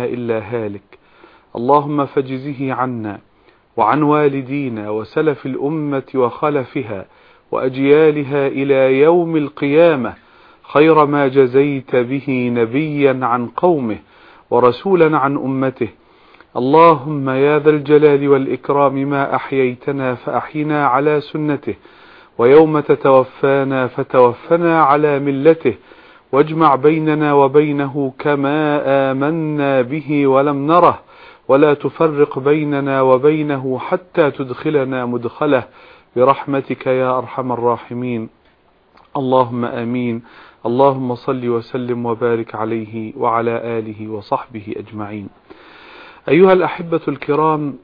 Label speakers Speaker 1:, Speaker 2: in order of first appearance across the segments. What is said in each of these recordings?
Speaker 1: إلا هالك. اللهم فجزه عنا وعن والدينا وسلف الأمة وخلفها وأجيالها إلى يوم القيامة خير ما جزيت به نبيا عن قومه ورسولا عن أمته. اللهم يا ذا الجلال والإكرام ما أحييتنا فأحينا على سنته ويوم تتوفانا فتوفنا على ملته واجمع بيننا وبينه كما آمنا به ولم نره ولا تفرق بيننا وبينه حتى تدخلنا مدخله. برحمتك يا أرحم الراحمين. اللهم آمين. اللهم صل وسلم وبارك عليه وعلى آله وصحبه أجمعين. أيها الأحبة الكرام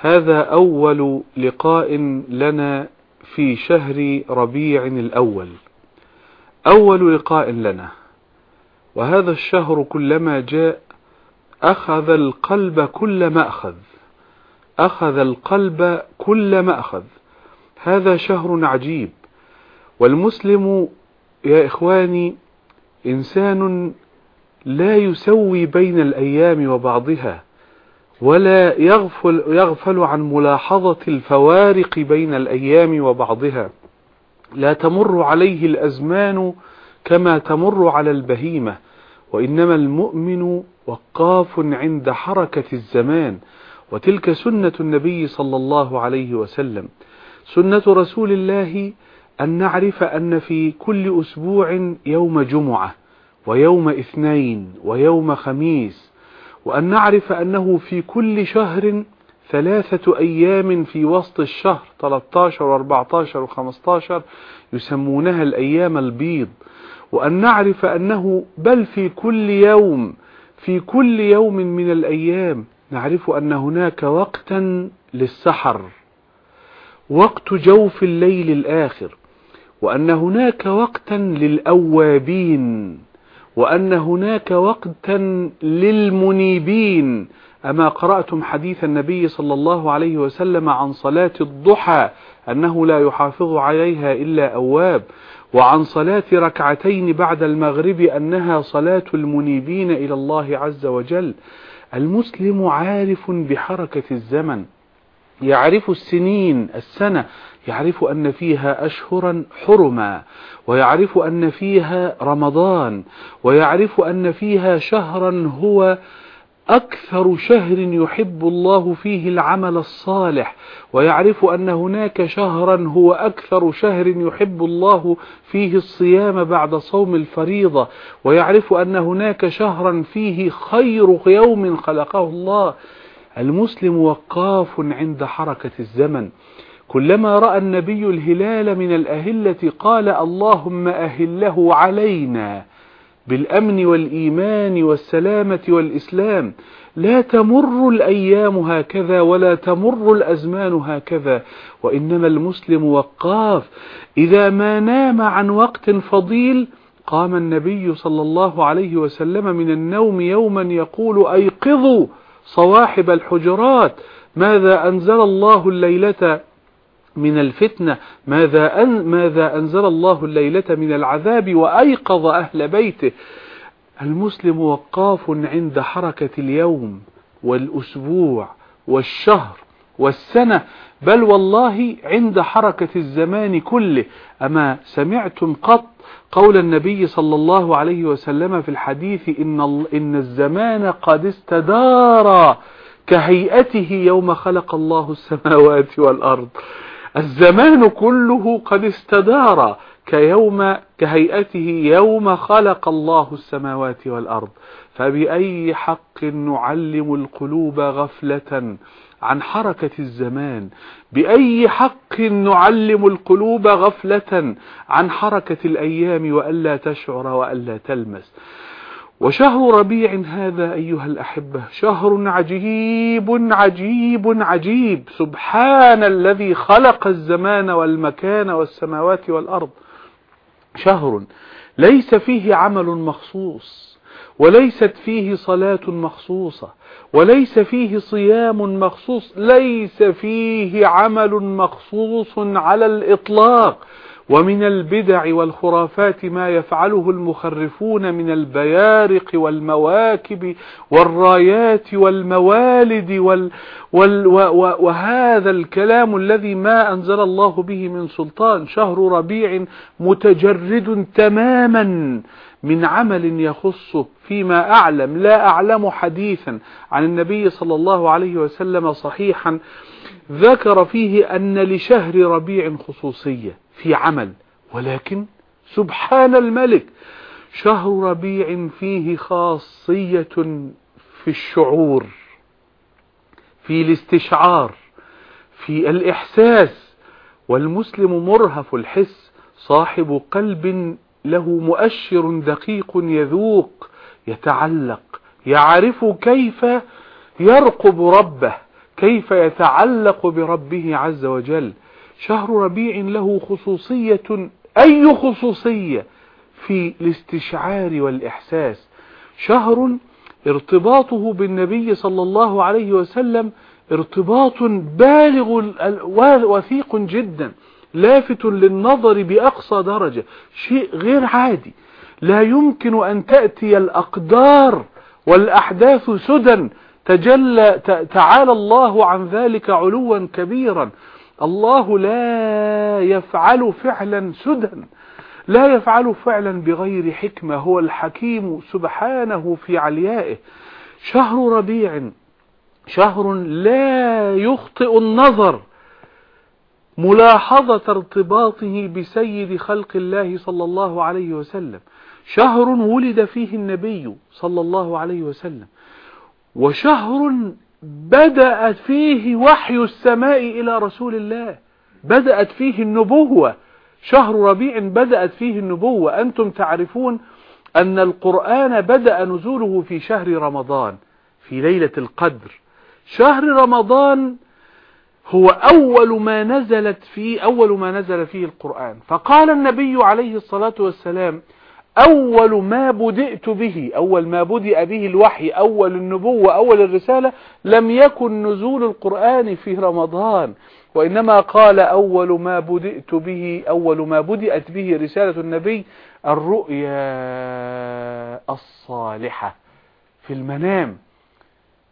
Speaker 1: هذا أول لقاء لنا في شهر ربيع الأول. أول لقاء لنا. وهذا الشهر كلما جاء أخذ القلب كل ما أخذ. أخذ القلب كل ما أخذ. هذا شهر عجيب. والمسلم يا إخواني إنسان لا يسوي بين الأيام وبعضها ولا يغفل, يغفل عن ملاحظة الفوارق بين الأيام وبعضها. لا تمر عليه الأزمان كما تمر على البهيمة وإنما المؤمن وقاف عند حركة الزمان. وتلك سنة النبي صلى الله عليه وسلم. سنة رسول الله أن نعرف أن في كل أسبوع يوم جمعة ويوم اثنين ويوم خميس وأن نعرف أنه في كل شهر ثلاثة أيام في وسط الشهر 13 و14 و15 يسمونها الأيام البيض. وأن نعرف أنه بل في كل يوم في كل يوم من الأيام نعرف أن هناك وقتا للسحر وقت جوف الليل الآخر وأن هناك وقتا للأوابين وأن هناك وقتا للمنيبين أما قرأتم حديث النبي صلى الله عليه وسلم عن صلاة الضحى أنه لا يحافظ عليها إلا أواب وعن صلاة ركعتين بعد المغرب أنها صلاة المنيبين إلى الله عز وجل. المسلم عارف بحركة الزمن يعرف السنين السنة يعرف أن فيها أشهرا حرما ويعرف أن فيها رمضان ويعرف أن فيها شهرا هو أكثر شهر يحب الله فيه العمل الصالح ويعرف أن هناك شهرا هو أكثر شهر يحب الله فيه الصيام بعد صوم الفريضة ويعرف أن هناك شهرا فيه خير يوم خلقه الله. المسلم وقاف عند حركة الزمن. كلما رأى النبي الهلال من الأهلة قال اللهم أهله علينا. بالأمن والإيمان والسلامة والإسلام. لا تمر الأيام هكذا ولا تمر الأزمان هكذا وإنما المسلم وقاف. إذا ما نام عن وقت فضيل قام النبي صلى الله عليه وسلم من النوم يوما يقول أيقظوا صواحب الحجرات ماذا أنزل الله الليلة؟ من الفتنة. ماذا, أن ماذا أنزل الله الليلة من العذاب وأيقظ أهل بيته؟ المسلم وقاف عند حركة اليوم والأسبوع والشهر والسنة. بل والله عند حركة الزمان كله. أما سمعتم قط قول النبي صلى الله عليه وسلم في الحديث إن, إن الزمان قد استدار كهيئته يوم خلق الله السماوات والأرض. الزمان كله قد استدار كيوم كهيئته يوم خلق الله السماوات والأرض. فبأي حق نعلم القلوب غفلة عن حركة الزمان؟ بأي حق نعلم القلوب غفلة عن حركة الأيام وألا تشعر وألا تلمس؟ وشهر ربيع هذا أيها الأحبة شهر عجيب عجيب عجيب. سبحان الذي خلق الزمان والمكان والسماوات والأرض. شهر ليس فيه عمل مخصوص وليست فيه صلاة مخصوصة وليس فيه صيام مخصوص ليس فيه عمل مخصوص على الإطلاق. ومن البدع والخرافات ما يفعله المخرفون من البيارق والمواكب والرايات والموالد وال وال وهذا الكلام الذي ما أنزل الله به من سلطان شهر ربيع متجرد تماما من عمل يخصه فيما أعلم لا أعلم حديثا عن النبي صلى الله عليه وسلم صحيحا ذكر فيه أن لشهر ربيع خصوصية. في عمل ولكن سبحان الملك شهر ربيع فيه خاصية في الشعور في الاستشعار في الإحساس والمسلم مرهف الحس صاحب قلب له مؤشر دقيق يذوق يتعلق يعرف كيف يرقب ربه كيف يتعلق بربه عز وجل. شهر ربيع له خصوصية أي خصوصية في الاستشعار والإحساس. شهر ارتباطه بالنبي صلى الله عليه وسلم ارتباط بالغ وثيق جدا لافت للنظر بأقصى درجة شيء غير عادي. لا يمكن أن تأتي الأقدار والأحداث سدى تجلى تعالى الله عن ذلك علوا كبيرا. الله لا يفعل فعلا سدى لا يفعل فعلا بغير حكمة. هو الحكيم سبحانه في عليائه. شهر ربيع شهر لا يخطئ النظر. ملاحظة ارتباطه بسيد خلق الله صلى الله عليه وسلم. شهر ولد فيه النبي صلى الله عليه وسلم. وشهر بدأت فيه وحي السماء إلى رسول الله. بدأت فيه النبوة. شهر ربيع بدأت فيه النبوة. أنتم تعرفون أن القرآن بدأ نزوله في شهر رمضان في ليلة القدر. شهر رمضان هو أول ما نزلت فيه أول ما نزل فيه القرآن. فقال النبي عليه الصلاة والسلام أول ما بدأت به أول ما بدأ به الوحي أول النبوة أول الرسالة لم يكن نزول القرآن في رمضان. وإنما قال أول ما بدأت به أول ما بدأت به رسالة النبي الرؤيا الصالحة في المنام.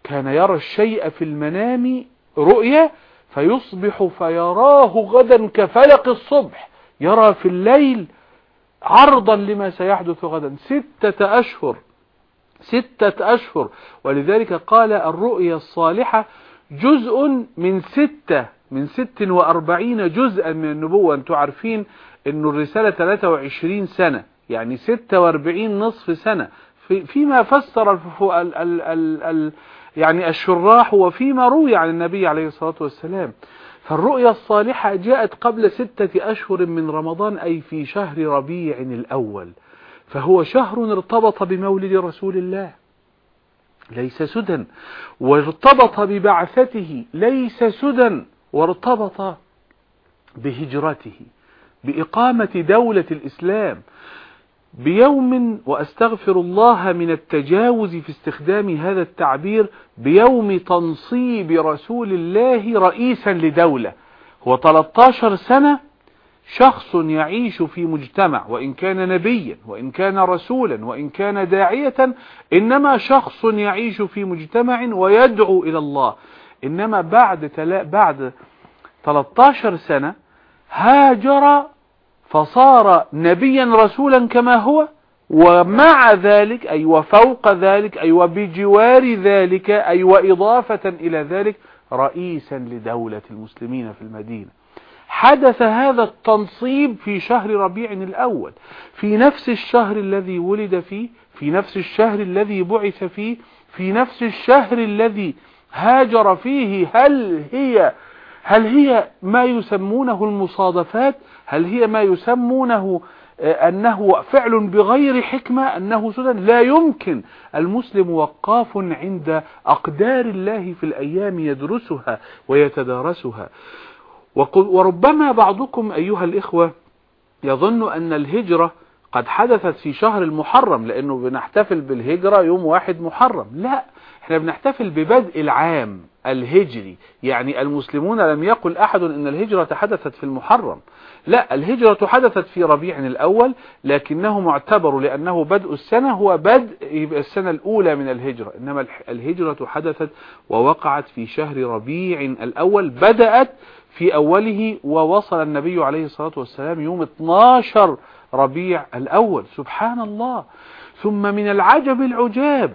Speaker 1: كان يرى الشيء في المنام رؤيا فيصبح فيراه غدا كفلق الصبح. يرى في الليل عرضا لما سيحدث غدا. ستة أشهر. ستة أشهر. ولذلك قال الرؤيا الصالحة جزء من ستة من ست وأربعين جزءا من النبوة. أنتم عارفين أن الرسالة 23 سنة يعني 46 نصف سنة. في فيما فسر ال ال ال ال يعني الشراح وفيما روي عن النبي عليه الصلاة والسلام. فالرؤيا الصالحة جاءت قبل ستة أشهر من رمضان أي في شهر ربيع الأول. فهو شهر ارتبط بمولد رسول الله. ليس سدى. وارتبط ببعثته. ليس سدى. وارتبط بهجرته. بإقامة دولة الإسلام. بيوم وأستغفر الله من التجاوز في استخدام هذا التعبير بيوم تنصيب رسول الله رئيسا لدولة. هو 13 سنة شخص يعيش في مجتمع وإن كان نبيا وإن كان رسولا وإن كان داعية إنما شخص يعيش في مجتمع ويدعو إلى الله. إنما بعد بعد 13 سنة هاجر فصار نبيا رسولا كما هو ومع ذلك أي وفوق ذلك أي وبجوار ذلك أي وإضافة إلى ذلك رئيسا لدولة المسلمين في المدينة. حدث هذا التنصيب في شهر ربيع الأول في نفس الشهر الذي ولد فيه في نفس الشهر الذي بعث فيه في نفس الشهر الذي هاجر فيه. هل هي هل هي ما يسمونه المصادفات؟ هل هي ما يسمونه آه، أنه فعل بغير حكمة أنه سدى لا يمكن. المسلم وقاف عند أقدار الله في الأيام يدرسها ويتدارسها. وربما بعضكم أيها الإخوة يظن أن الهجرة قد حدثت في شهر المحرم لأنه بنحتفل بالهجرة يوم واحد محرم. لا إحنا بنحتفل ببدء العام. الهجري. يعني المسلمون لم يقل أحد أن الهجرة حدثت في المحرم. لا الهجرة حدثت في ربيع الأول لكنه معتبر لأنه بدء السنة هو بدء السنة الأولى من الهجرة. إنما الهجرة حدثت ووقعت في شهر ربيع الأول بدأت في أوله ووصل النبي عليه الصلاة والسلام يوم 12 ربيع الأول. سبحان الله. ثم من العجب العجاب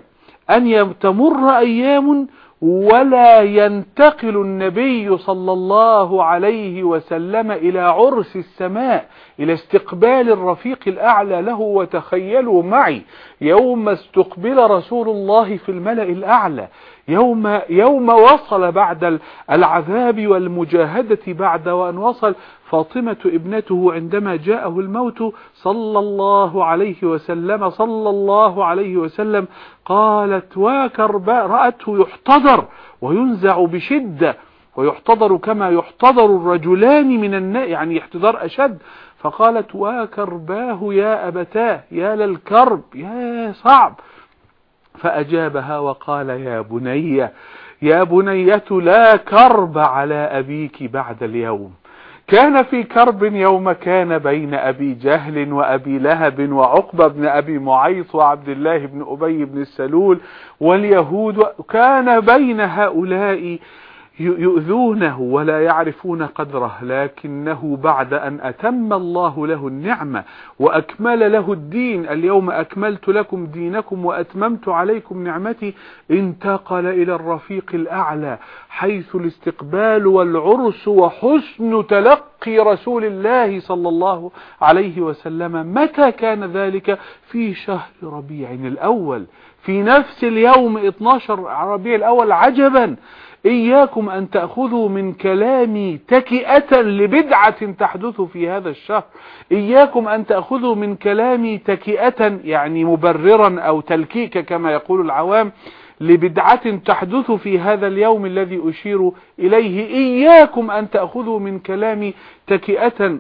Speaker 1: أن تمر أيام ولا ينتقل النبي صلى الله عليه وسلم إلى عرس السماء إلى استقبال الرفيق الأعلى له وتخيلوا معي يوم استقبل رسول الله في الملأ الأعلى يوم, يوم وصل بعد العذاب والمجاهدة بعد وأن وصل فاطمة ابنته عندما جاءه الموت صلى الله عليه وسلم صلى الله عليه وسلم قالت وكرباء رأته يحتضر وينزع بشدة ويحتضر كما يحتضر الرجلان من الناء يعني احتضار أشد فقالت وكرباه يا أبتاه يا للكرب يا صعب. فأجابها وقال يا بني يا بنية لا كرب على أبيك بعد اليوم. كان في كرب يوم كان بين أبي جهل وأبي لهب وعقبة بن أبي معيط وعبد الله بن أبي بن السلول واليهود كان بين هؤلاء يؤذونه ولا يعرفون قدره لكنه بعد أن أتم الله له النعمة وأكمل له الدين اليوم أكملت لكم دينكم وأتممت عليكم نعمتي انتقل إلى الرفيق الأعلى حيث الاستقبال والعرس وحسن تلقي رسول الله صلى الله عليه وسلم متى كان ذلك في شهر ربيع الأول في نفس اليوم 12 ربيع الأول عجبا إياكم أن تأخذوا من كلامي تكئة لبدعة تحدث في هذا الشهر. إياكم أن تأخذوا من كلامي تكئة يعني مبررا أو تلكيك كما يقول العوام لبدعة تحدث في هذا اليوم الذي أشير إليه. إياكم أن تأخذوا من كلامي تكئة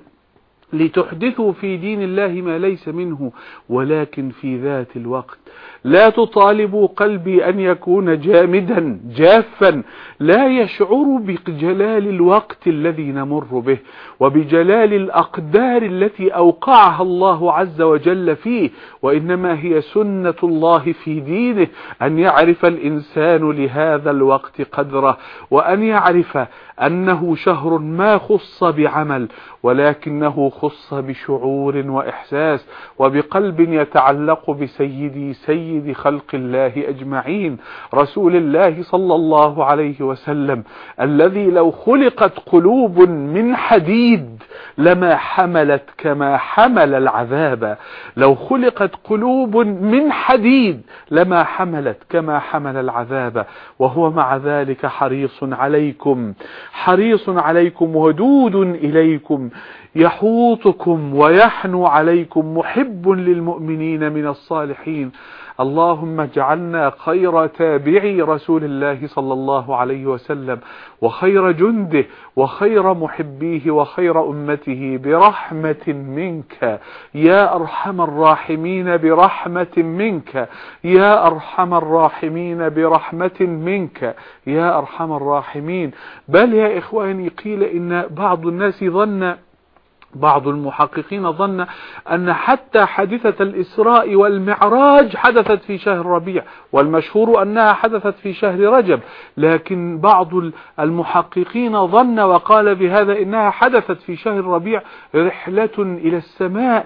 Speaker 1: لتحدثوا في دين الله ما ليس منه ولكن في ذات الوقت لا تطالبوا قلبي أن يكون جامدا جافا. لا يشعر بجلال الوقت الذي نمر به وبجلال الأقدار التي أوقعها الله عز وجل فيه. وإنما هي سنة الله في دينه أن يعرف الإنسان لهذا الوقت قدره وأن يعرف أنه شهر ما خص بعمل ولكنه خص بشعور وإحساس وبقلب يتعلق بسيدي سيد خلق الله أجمعين رسول الله صلى الله عليه وسلم الذي لو خلقت قلوب من حديد لما حملت كما حمل العذاب. لو خلقت قلوب من حديد لما حملت كما حمل العذاب. وهو مع ذلك حريص عليكم. حريص عليكم ودود إليكم يحوطكم ويحنو عليكم محب للمؤمنين من الصالحين. اللهم اجعلنا خير تابعي رسول الله صلى الله عليه وسلم وخير جنده وخير محبيه وخير أمته برحمة منك. يا أرحم الراحمين برحمة منك. يا أرحم الراحمين برحمة منك. يا أرحم الراحمين. بل يا إخواني قيل إن بعض الناس ظن بعض المحققين ظن أن حتى حادثة الإسراء والمعراج حدثت في شهر ربيع والمشهور أنها حدثت في شهر رجب لكن بعض المحققين ظن وقال بهذا إنها حدثت في شهر ربيع رحلة إلى السماء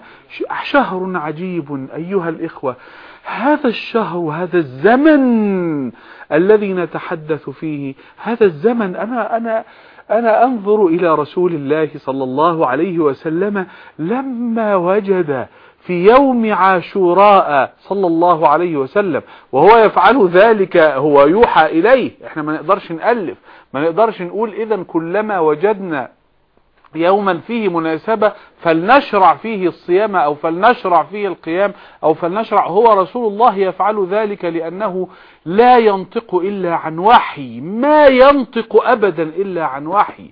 Speaker 1: شهر عجيب أيها الإخوة. هذا الشهر وهذا الزمن الذي نتحدث فيه هذا الزمن أنا, أنا أنا أنظر إلى رسول الله صلى الله عليه وسلم لما وجد في يوم عاشوراء صلى الله عليه وسلم وهو يفعل ذلك هو يوحى إليه. إحنا ما نقدرش نألف ما نقدرش نقول إذا كلما وجدنا يوما فيه مناسبة فلنشرع فيه الصيام أو فلنشرع فيه القيام أو فلنشرع هو رسول الله يفعل ذلك لأنه لا ينطق إلا عن وحي ما ينطق أبدا إلا عن وحي.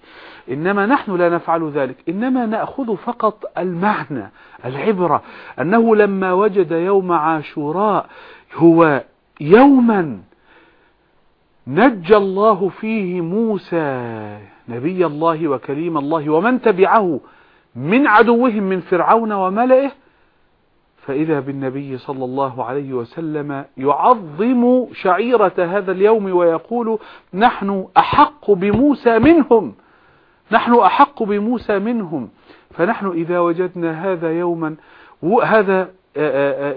Speaker 1: إنما نحن لا نفعل ذلك إنما نأخذ فقط المعنى العبرة أنه لما وجد يوم عاشوراء هو يوما نجى الله فيه موسى نبي الله وكريم الله ومن تبعه من عدوهم من فرعون وملئه فإذا بالنبي صلى الله عليه وسلم يعظم شعيرة هذا اليوم ويقول نحن أحق بموسى منهم نحن أحق بموسى منهم فنحن إذا وجدنا هذا يوما هذا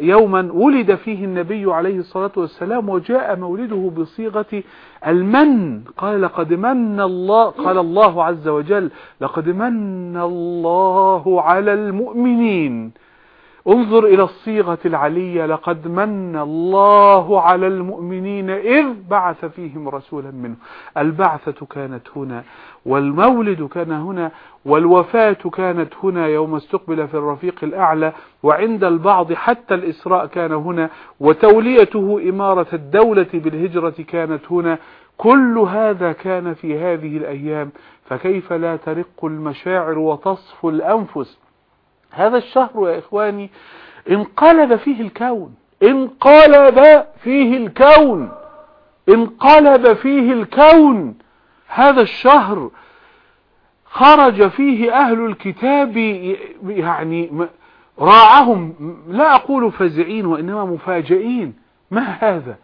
Speaker 1: يوما ولد فيه النبي عليه الصلاة والسلام وجاء مولده بصيغة المن. قال لقد من الله قال الله عز وجل لقد من الله على المؤمنين. انظر إلى الصيغة العلية لقد من الله على المؤمنين إذ بعث فيهم رسولا منه. البعثة كانت هنا والمولد كان هنا والوفاة كانت هنا يوم استقبل في الرفيق الأعلى وعند البعض حتى الإسراء كان هنا وتوليته إمارة الدولة بالهجرة كانت هنا. كل هذا كان في هذه الأيام فكيف لا ترق المشاعر وتصفو الأنفس؟ هذا الشهر يا إخواني انقلب فيه الكون انقلب فيه الكون انقلب فيه الكون. هذا الشهر خرج فيه أهل الكتاب يعني راعهم لا أقول فزعين وإنما مفاجئين. ما هذا؟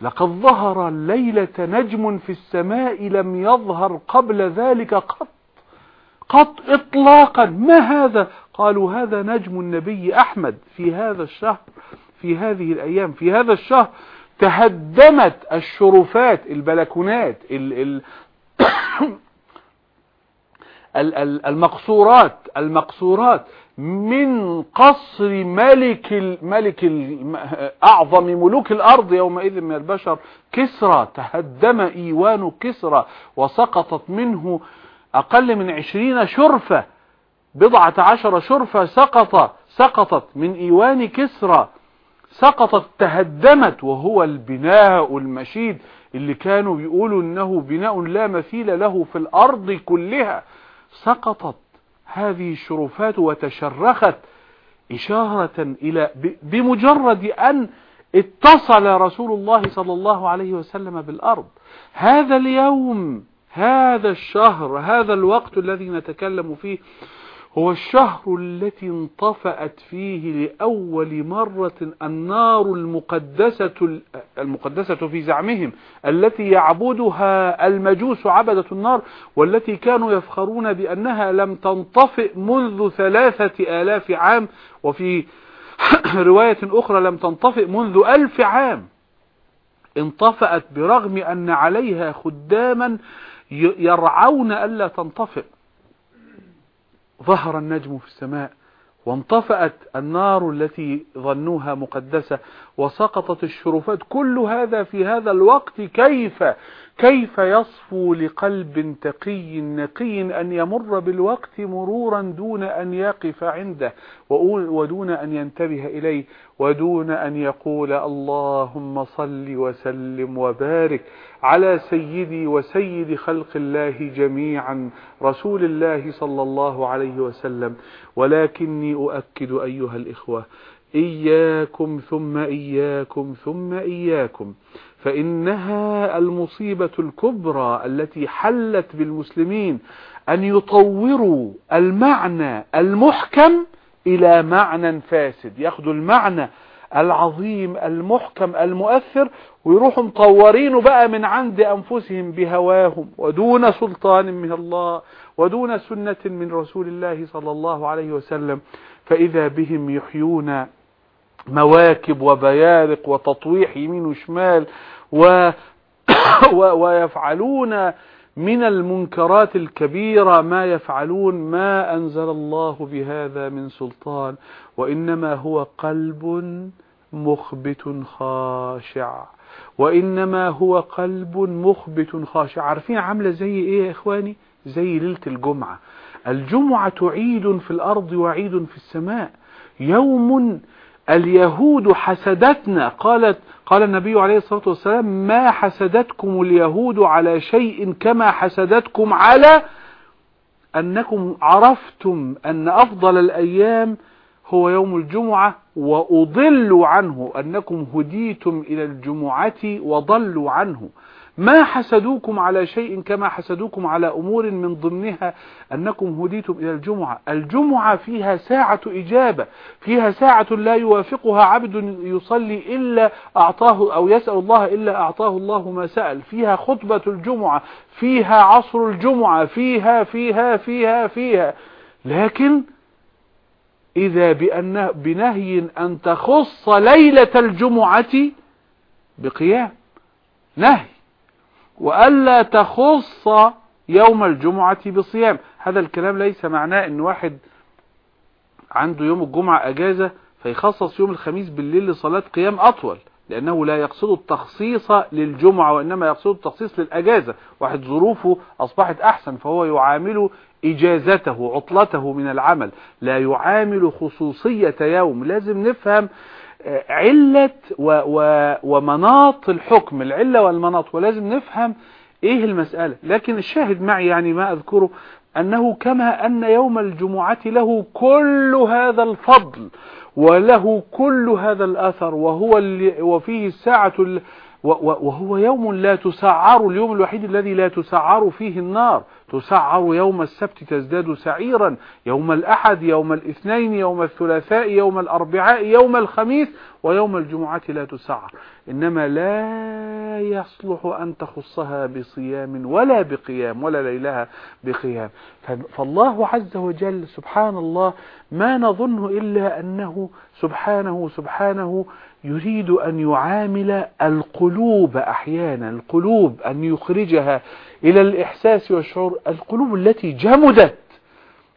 Speaker 1: لقد ظهر الليلة نجم في السماء لم يظهر قبل ذلك قط. قط إطلاقا. ما هذا؟ قالوا هذا نجم النبي أحمد في هذا الشهر في هذه الأيام في هذا الشهر تهدمت الشرفات البلكونات المقصورات المقصورات من قصر ملك ملك أعظم ملوك الأرض يومئذ من البشر كسرى تهدم إيوان كسرى وسقطت منه أقل من عشرين شرفة بضعة عشر شرفة سقط سقطت من إيوان كسرى سقطت تهدمت وهو البناء المشيد اللي كانوا بيقولوا إنه بناء لا مثيل له في الأرض كلها. سقطت هذه الشرفات وتشرخت إشارة إلى بمجرد أن اتصل رسول الله صلى الله عليه وسلم بالأرض. هذا اليوم هذا الشهر هذا الوقت الذي نتكلم فيه هو الشهر التي انطفأت فيه لأول مرة النار المقدسة المقدسة في زعمهم التي يعبدها المجوس عبدة النار والتي كانوا يفخرون بأنها لم تنطفئ منذ ثلاثة آلاف عام وفي رواية أخرى لم تنطفئ منذ ألف عام. انطفأت برغم أن عليها خداما يرعون ألا تنطفئ. ظهر النجم في السماء وانطفأت النار التي ظنوها مقدسة وسقطت الشرفات. كل هذا في هذا الوقت كيف؟ كيف يصفو لقلب تقي نقي أن يمر بالوقت مرورا دون أن يقف عنده ودون أن ينتبه إليه ودون أن يقول اللهم صل وسلم وبارك. على سيدي وسيد خلق الله جميعا رسول الله صلى الله عليه وسلم. ولكني أؤكد أيها الإخوة إياكم ثم إياكم ثم إياكم فإنها المصيبة الكبرى التي حلت بالمسلمين أن يطوروا المعنى المحكم إلى معنى فاسد. ياخدوا المعنى العظيم المحكم المؤثر ويروحوا مطورينه بقى من عند أنفسهم بهواهم ودون سلطان من الله ودون سنة من رسول الله صلى الله عليه وسلم. فإذا بهم يحيون مواكب وبيارق وتطويح يمين وشمال و ويفعلون من المنكرات الكبيرة ما يفعلون ما أنزل الله بهذا من سلطان. وإنما هو قلب مخبت خاشع. وإنما هو قلب مخبت خاشع. عارفين عاملة زي إيه يا إخواني؟ زي ليلة الجمعة. الجمعة عيد في الأرض وعيد في السماء. يوم اليهود حسدتنا. قالت قال النبي عليه الصلاة والسلام ما حسدتكم اليهود على شيء كما حسدتكم على أنكم عرفتم أن أفضل الأيام هو يوم الجمعة وأضلوا عنه أنكم هديتم إلى الجمعة وضلوا عنه. ما حسدوكم على شيء كما حسدوكم على أمور من ضمنها أنكم هديتم إلى الجمعة. الجمعة فيها ساعة إجابة فيها ساعة لا يوافقها عبد يصلي إلا أعطاه أو يسأل الله إلا أعطاه الله ما سأل. فيها خطبة الجمعة فيها عصر الجمعة فيها فيها فيها فيها. لكن إذا بأنه بنهي أن تخص ليلة الجمعة بقيام. نهي. وألا تخص يوم الجمعة بصيام. هذا الكلام ليس معناه إن واحد عنده يوم الجمعة أجازة فيخصص يوم الخميس بالليل لصلاة قيام أطول لأنه لا يقصد التخصيص للجمعة وإنما يقصد التخصيص للأجازة. واحد ظروفه أصبحت أحسن فهو يعامل إجازته عطلته من العمل لا يعامل خصوصية يوم. لازم نفهم علة و و ومناط الحكم العلة والمناط. ولازم نفهم إيه المسألة. لكن الشاهد معي يعني ما أذكره أنه كما أن يوم الجمعة له كل هذا الفضل وله كل هذا الأثر وهو وفيه الساعة وهو يوم لا تسعر اليوم الوحيد الذي لا تسعر فيه النار. تسعر يوم السبت تزداد سعيرا يوم الأحد يوم الاثنين يوم الثلاثاء يوم الأربعاء يوم الخميس ويوم الجمعة لا تسعر. إنما لا يصلح أن تخصها بصيام ولا بقيام ولا ليلها بقيام. فالله عز وجل سبحان الله ما نظن إلا أنه سبحانه سبحانه يريد أن يعامل القلوب أحيانا القلوب أن يخرجها إلى الإحساس والشعور القلوب التي جمدت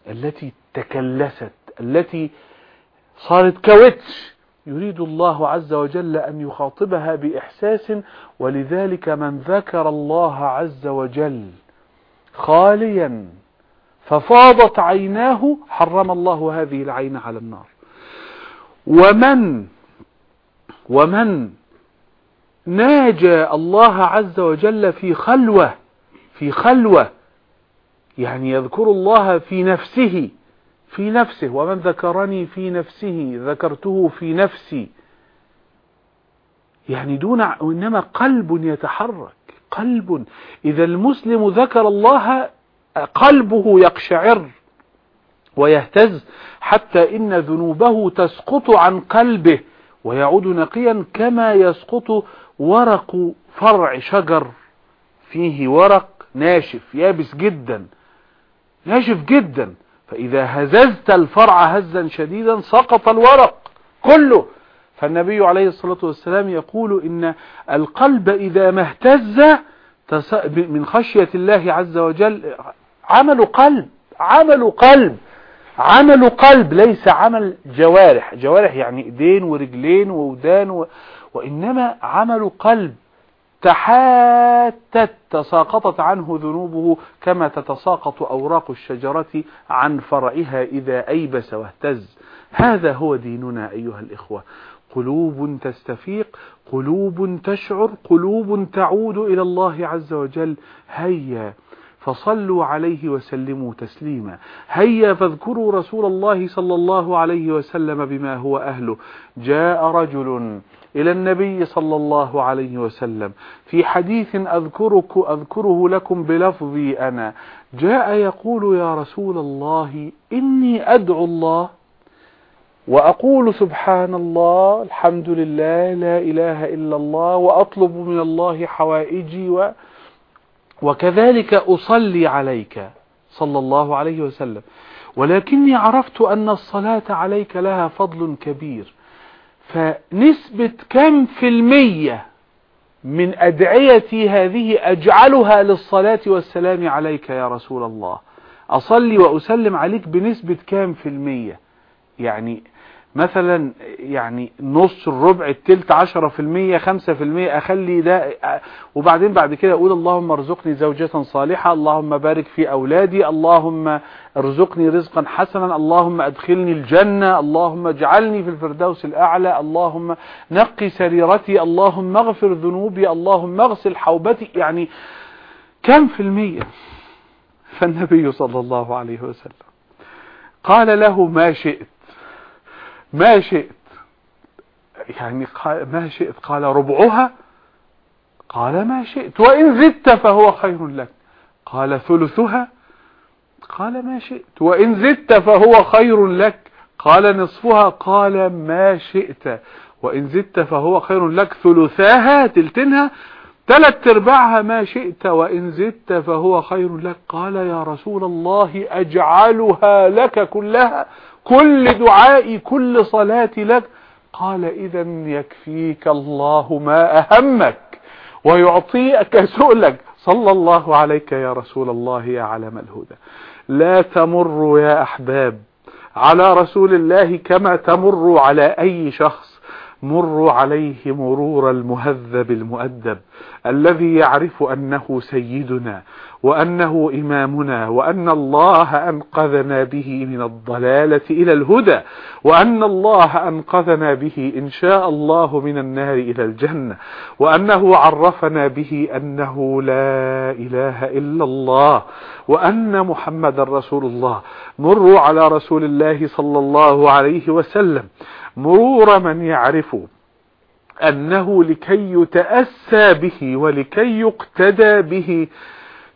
Speaker 1: التي تكلست التي صارت كوتش. يريد الله عز وجل أن يخاطبها بإحساس ولذلك من ذكر الله عز وجل خاليا ففاضت عيناه حرم الله هذه العين على النار. ومن ومن ناجى الله عز وجل في خلوة في خلوة يعني يذكر الله في نفسه في نفسه ومن ذكرني في نفسه ذكرته في نفسي. يعني دون إنما قلب يتحرك قلب. إذا المسلم ذكر الله قلبه يقشعر ويهتز حتى إن ذنوبه تسقط عن قلبه. ويعود نقيا كما يسقط ورق فرع شجر. فيه ورق ناشف يابس جدا ناشف جدا. فإذا هززت الفرع هزا شديدا سقط الورق كله. فالنبي عليه الصلاة والسلام يقول إن القلب إذا ما اهتز من خشية الله عز وجل عمل قلب عمل قلب. عمل قلب ليس عمل جوارح. جوارح يعني إيدين ورجلين وودان و... وإنما عمل قلب. تحاتت تساقطت عنه ذنوبه كما تتساقط أوراق الشجرة عن فرعها إذا أيبس واهتز. هذا هو ديننا أيها الإخوة. قلوب تستفيق قلوب تشعر قلوب تعود إلى الله عز وجل. هيا فصلوا عليه وسلموا تسليما. هيا فاذكروا رسول الله صلى الله عليه وسلم بما هو أهله. جاء رجل إلى النبي صلى الله عليه وسلم. في حديث أذكرك أذكره لكم بلفظي أنا. جاء يقول يا رسول الله إني أدعو الله وأقول سبحان الله الحمد لله لا إله إلا الله وأطلب من الله حوائجي و وكذلك أصلي عليك صلى الله عليه وسلم. ولكني عرفت أن الصلاة عليك لها فضل كبير. فنسبة كم في المية من أدعيتي هذه أجعلها للصلاة والسلام عليك يا رسول الله؟ أصلي وأسلم عليك بنسبة كام في المية؟ يعني مثلا يعني نص الربع التلت عشرة في المية خمسة في المية أخلي ده وبعدين بعد كده أقول اللهم ارزقني زوجة صالحة اللهم بارك في أولادي اللهم ارزقني رزقا حسنا اللهم أدخلني الجنة اللهم اجعلني في الفردوس الأعلى اللهم نقي سريرتي اللهم اغفر ذنوبي اللهم اغسل حوبتي. يعني كم في المية؟ فالنبي صلى الله عليه وسلم قال له ما شئت. ما شئت. يعني ما شئت قال ربعها. قال ما شئت. وإن زدت فهو خير لك. قال ثلثها. قال ما شئت. وإن زدت فهو خير لك. قال نصفها. قال ما شئت. وإن زدت فهو خير لك. ثلثاها تلتنها ثلاث ارباعها ما شئت. وإن زدت فهو خير لك. قال يا رسول الله أجعلها لك كلها. كل دعائي كل صلاتي لك. قال إذا يكفيك الله ما أهمك ويعطيك سؤلك. صلى الله عليك يا رسول الله يا علم الهدى. لا تمروا يا أحباب على رسول الله كما تمروا على أي شخص. مروا عليه مرور المهذب المؤدب. الذي يعرف أنه سيدنا وأنه إمامنا وأن الله أنقذنا به من الضلالة إلى الهدى وأن الله أنقذنا به إن شاء الله من النار إلى الجنة وأنه عرفنا به أنه لا إله إلا الله وأن محمد رسول الله مروا على رسول الله صلى الله عليه وسلم مرور من يعرف أنه لكي يتأسى به ولكي يقتدى به.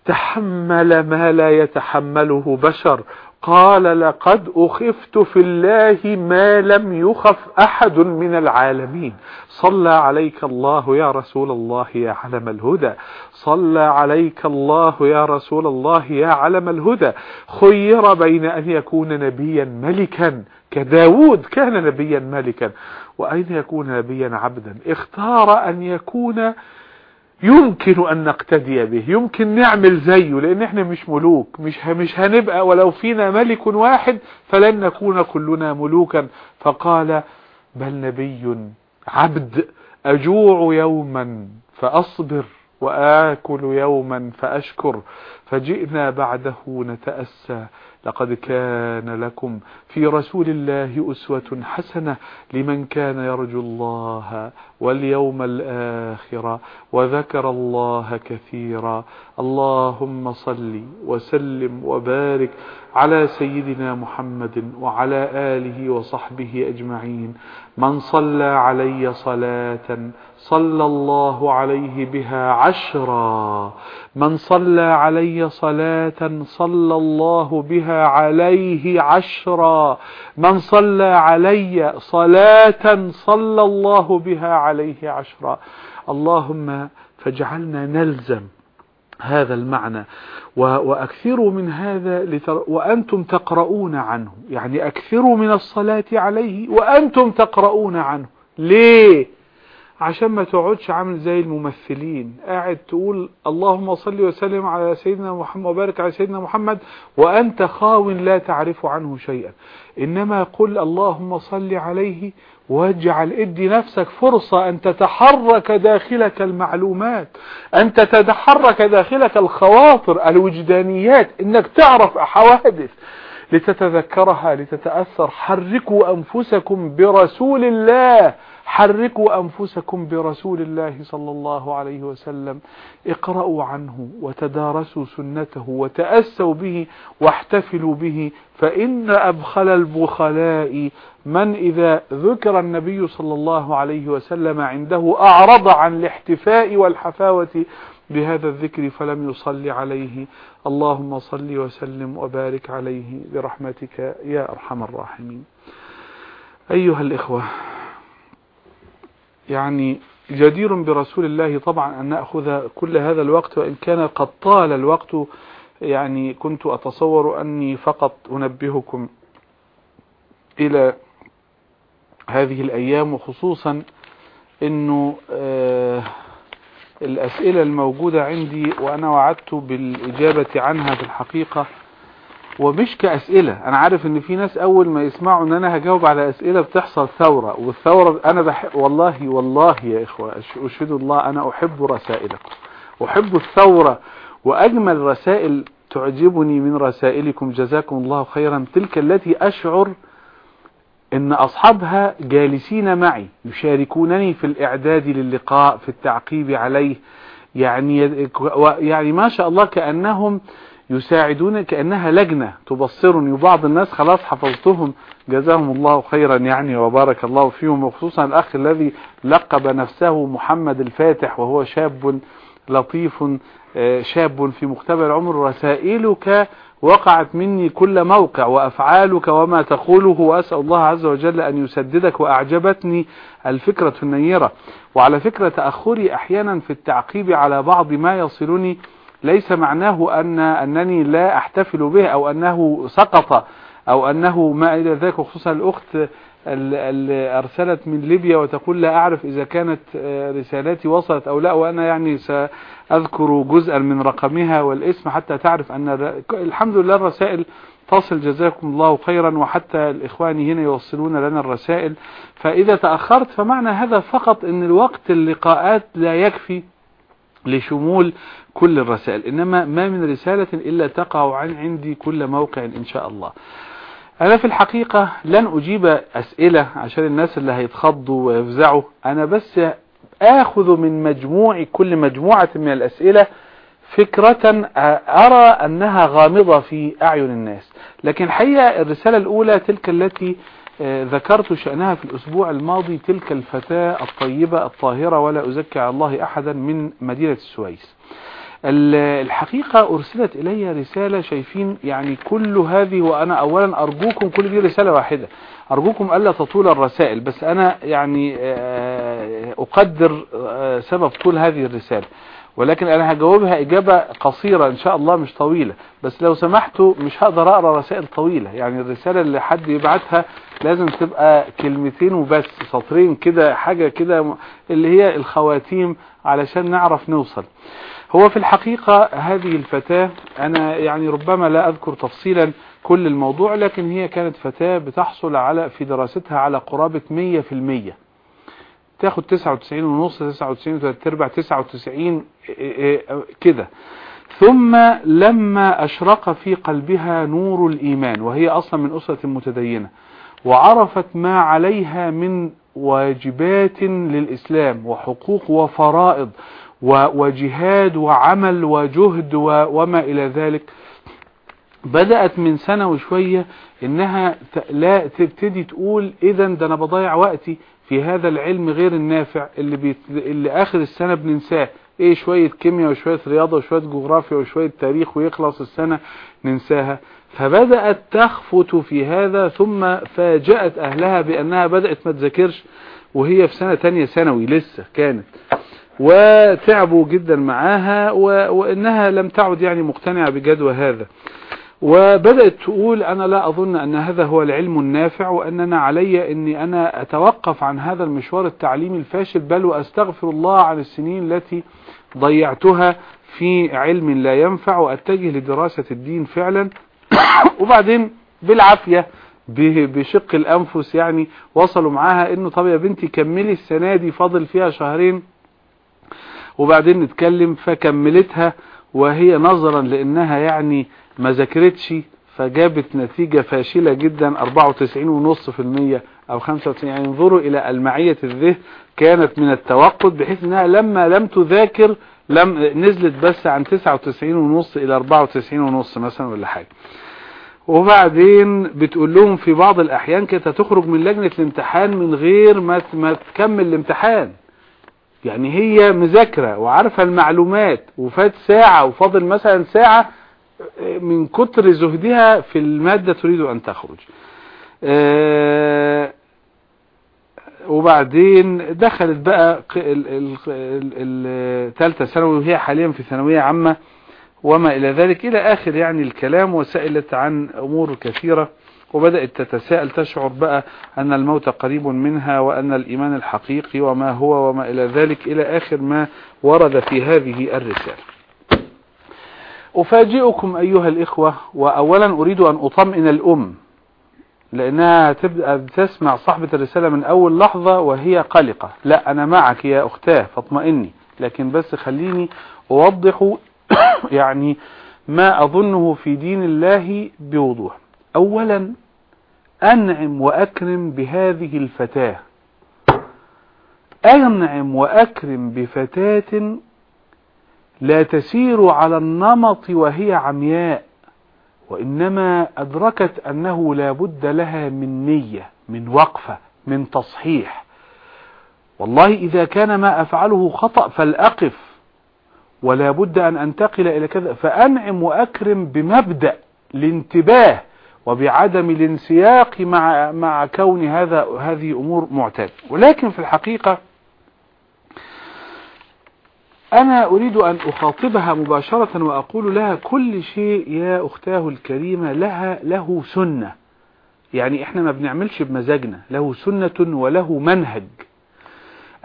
Speaker 1: تحمل ما لا يتحمله بشر. قال لقد أخفت في الله ما لم يخف أحد من العالمين. صلى عليك الله يا رسول الله يا علم الهدى. صلى عليك الله يا رسول الله يا علم الهدى. خير بين أن يكون نبيا ملكا. كداود كان نبيا ملكا. وأين يكون نبيا عبدا؟ اختار أن يكون يمكن أن نقتدي به يمكن نعمل زيه لأن إحنا مش ملوك مش مش هنبقى ولو فينا ملك واحد فلن نكون كلنا ملوكا. فقال بل نبي عبد أجوع يوما فأصبر وآكل يوما فأشكر فجئنا بعده نتأسى. لقد كان لكم في رسول الله أسوة حسنة لمن كان يرجو الله واليوم الآخر وذكر الله كثيرا. اللهم صل وسلم وبارك على سيدنا محمد وعلى آله وصحبه أجمعين. من صلى علي صلاة صلى الله عليه بها عشرا. من صلى علي صلاة صلى الله بها عليه عشرا. من صلى علي صلاة صلى الله بها عليه عشرا. اللهم فاجعلنا نلزم هذا المعنى. وأكثروا من هذا لتر... وأنتم تقرؤون عنه. يعني أكثروا من الصلاة عليه وأنتم تقرؤون عنه. ليه؟ عشان ما تقعدش عامل زي الممثلين. قاعد تقول اللهم صل وسلم على سيدنا محمد وبارك على سيدنا محمد وأنت خاو لا تعرف عنه شيئا. إنما قل اللهم صل عليه واجعل ادي نفسك فرصة أن تتحرك داخلك المعلومات أن تتحرك داخلك الخواطر الوجدانيات إنك تعرف حوادث لتتذكرها لتتأثر. حركوا أنفسكم برسول الله. حركوا أنفسكم برسول الله صلى الله عليه وسلم. اقرأوا عنه وتدارسوا سنته وتأسوا به واحتفلوا به فإن أبخل البخلاء من إذا ذكر النبي صلى الله عليه وسلم عنده أعرض عن الاحتفاء والحفاوة بهذا الذكر فلم يصلي عليه. اللهم صل وسلم وبارك عليه برحمتك يا أرحم الراحمين. أيها الإخوة يعني جدير برسول الله طبعا أن نأخذ كل هذا الوقت وإن كان قد طال الوقت يعني كنت أتصور أني فقط أنبهكم إلى هذه الأيام وخصوصا أنه آه الأسئلة الموجودة عندي وأنا وعدت بالإجابة عنها في الحقيقة. ومش كأسئلة. أنا عارف إن في ناس أول ما يسمعوا إن أنا هجاوب على أسئلة بتحصل ثورة والثورة أنا بحب والله والله يا إخوة أشهد الله أنا أحب رسائلكم. أحب الثورة وأجمل رسائل تعجبني من رسائلكم. جزاكم الله خيرا. تلك التي أشعر إن أصحابها جالسين معي يشاركونني في الإعداد للقاء في التعقيب عليه. يعني يعني ما شاء الله كأنهم يساعدون كأنها لجنة تبصرني وبعض الناس خلاص حفظتهم. جزاهم الله خيرا يعني وبارك الله فيهم وخصوصا الأخ الذي لقب نفسه محمد الفاتح وهو شاب لطيف آه، شاب في مقتبل العمر. رسائلك وقعت مني كل موقع وأفعالك وما تقوله. وأسأل الله عز وجل أن يسددك وأعجبتني الفكرة النيرة. وعلى فكرة تأخري أحيانا في التعقيب على بعض ما يصلني ليس معناه أن أنني لا أحتفل به أو أنه سقط أو أنه ما إلى ذلك خصوصا الأخت اللي أرسلت من ليبيا وتقول لا أعرف إذا كانت آه، رسالاتي وصلت أو لا وأنا يعني سأذكر جزءا من رقمها والاسم حتى تعرف أن الحمد لله الرسائل تصل جزاكم الله خيرا وحتى الإخوان هنا يوصلون لنا الرسائل. فإذا تأخرت فمعنى هذا فقط أن الوقت اللقاءات لا يكفي. لشمول كل الرسائل. إنما ما من رسالة إلا تقع عن عندي كل موقع إن شاء الله. أنا في الحقيقة لن أجيب أسئلة عشان الناس اللي هيتخضوا ويفزعوا. أنا بس آخذ من مجموع كل مجموعة من الأسئلة فكرة أرى أنها غامضة في أعين الناس. لكن الحقيقة الرسالة الأولى تلك التي ذكرت شأنها في الأسبوع الماضي تلك الفتاة الطيبة الطاهرة ولا أزكي على الله أحدا من مدينة السويس. الحقيقة أرسلت إلي رسالة شايفين يعني كل هذه وأنا أولا أرجوكم كل دي رسالة واحدة أرجوكم ألا تطول الرسائل بس أنا يعني آه، أقدر آه، سبب طول هذه الرسالة. ولكن أنا هجاوبها إجابة قصيرة إن شاء الله مش طويلة. بس لو سمحتوا مش هقدر أقرأ رسائل طويلة. يعني الرسالة اللي حد يبعتها لازم تبقى كلمتين وبس سطرين كده حاجة كده اللي هي الخواتيم علشان نعرف نوصل. هو في الحقيقة هذه الفتاة أنا يعني ربما لا أذكر تفصيلا كل الموضوع لكن هي كانت فتاة بتحصل على في دراستها على قرابة 100% تاخد 99 ونص 99 وثلاث ارباع 99 كده ثم لما أشرق في قلبها نور الإيمان وهي أصلا من أسرة متدينة وعرفت ما عليها من واجبات للإسلام وحقوق وفرائض وجهاد وعمل وجهد وما إلى ذلك بدأت من سنة وشوية إنها لا تبتدي تقول اذا ده أنا بضيع وقتي في هذا العلم غير النافع اللي. اللي آخر السنة بننساه إيه شوية كيمياء وشوية رياضة وشوية جغرافيا وشوية تاريخ ويخلص السنة ننساها فبدأت تخفت في هذا ثم فاجأت أهلها بأنها بدأت ما تذاكرش وهي في سنة تانية ثانوي لسه كانت وتعبوا جدا معاها. وإنها لم تعد يعني مقتنعة بجدوى هذا وبدأت تقول أنا لا أظن أن هذا هو العلم النافع وأننا علي أني أنا أتوقف عن هذا المشوار التعليمي الفاشل بل وأستغفر الله عن السنين التي ضيعتها في علم لا ينفع وأتجه لدراسة الدين فعلا. وبعدين بالعافية بشق الأنفس يعني وصلوا معاها أنه طب يا بنتي كملي السنة دي فاضل فيها شهرين. وبعدين نتكلم فكملتها وهي نظرا لأنها يعني ما ذاكرتش فجابت نتيجة فاشلة جدا 94.5% أو 95 يعني انظروا إلى المعية الذهن كانت من التوقد بحيث إنها لما لم تذاكر لم نزلت بس عن 99.5 إلى 94.5 مثلا ولا حاجة. وبعدين بتقول لهم في بعض الأحيان كانت تخرج من لجنة الامتحان من غير ما ما تكمل الامتحان. يعني هي مذاكرة وعارفة المعلومات وفات ساعة وفاضل مثلا ساعة من كتر زهدها في المادة تريد أن تخرج. آه، وبعدين دخلت بقى الثالثة ثانوي وهي حاليا في ثانوية عامة وما إلى ذلك إلى آخر يعني الكلام وسألت عن أمور كثيرة وبدأت تتساءل تشعر بقى أن الموت قريب منها وأن الإيمان الحقيقي وما هو وما إلى ذلك إلى آخر ما ورد في هذه الرسالة. أفاجئكم أيها الإخوة وأولا أريد أن أطمئن الأم. لأنها تبدأ تسمع صاحبة الرسالة من أول لحظة وهي قلقة. لا أنا معك يا أختاه فاطمئني. لكن بس خليني أوضح يعني ما أظنه في دين الله بوضوح. أولا أنعم وأكرم بهذه الفتاة. أنعم وأكرم بفتاة لا تسير على النمط وهي عمياء. وإنما أدركت أنه لا بد لها من نية من وقفة من تصحيح. والله إذا كان ما أفعله خطأ فلأقف ولا بد أن أنتقل إلى كذا. فأنعم وأكرم بمبدأ الانتباه وبعدم الانسياق مع مع كون هذا هذه أمور معتاد. ولكن في الحقيقة أنا أريد أن أخاطبها مباشرة وأقول لها كل شيء يا أختاه الكريمة لها له سنة. يعني إحنا ما بنعملش بمزاجنا له سنة وله منهج.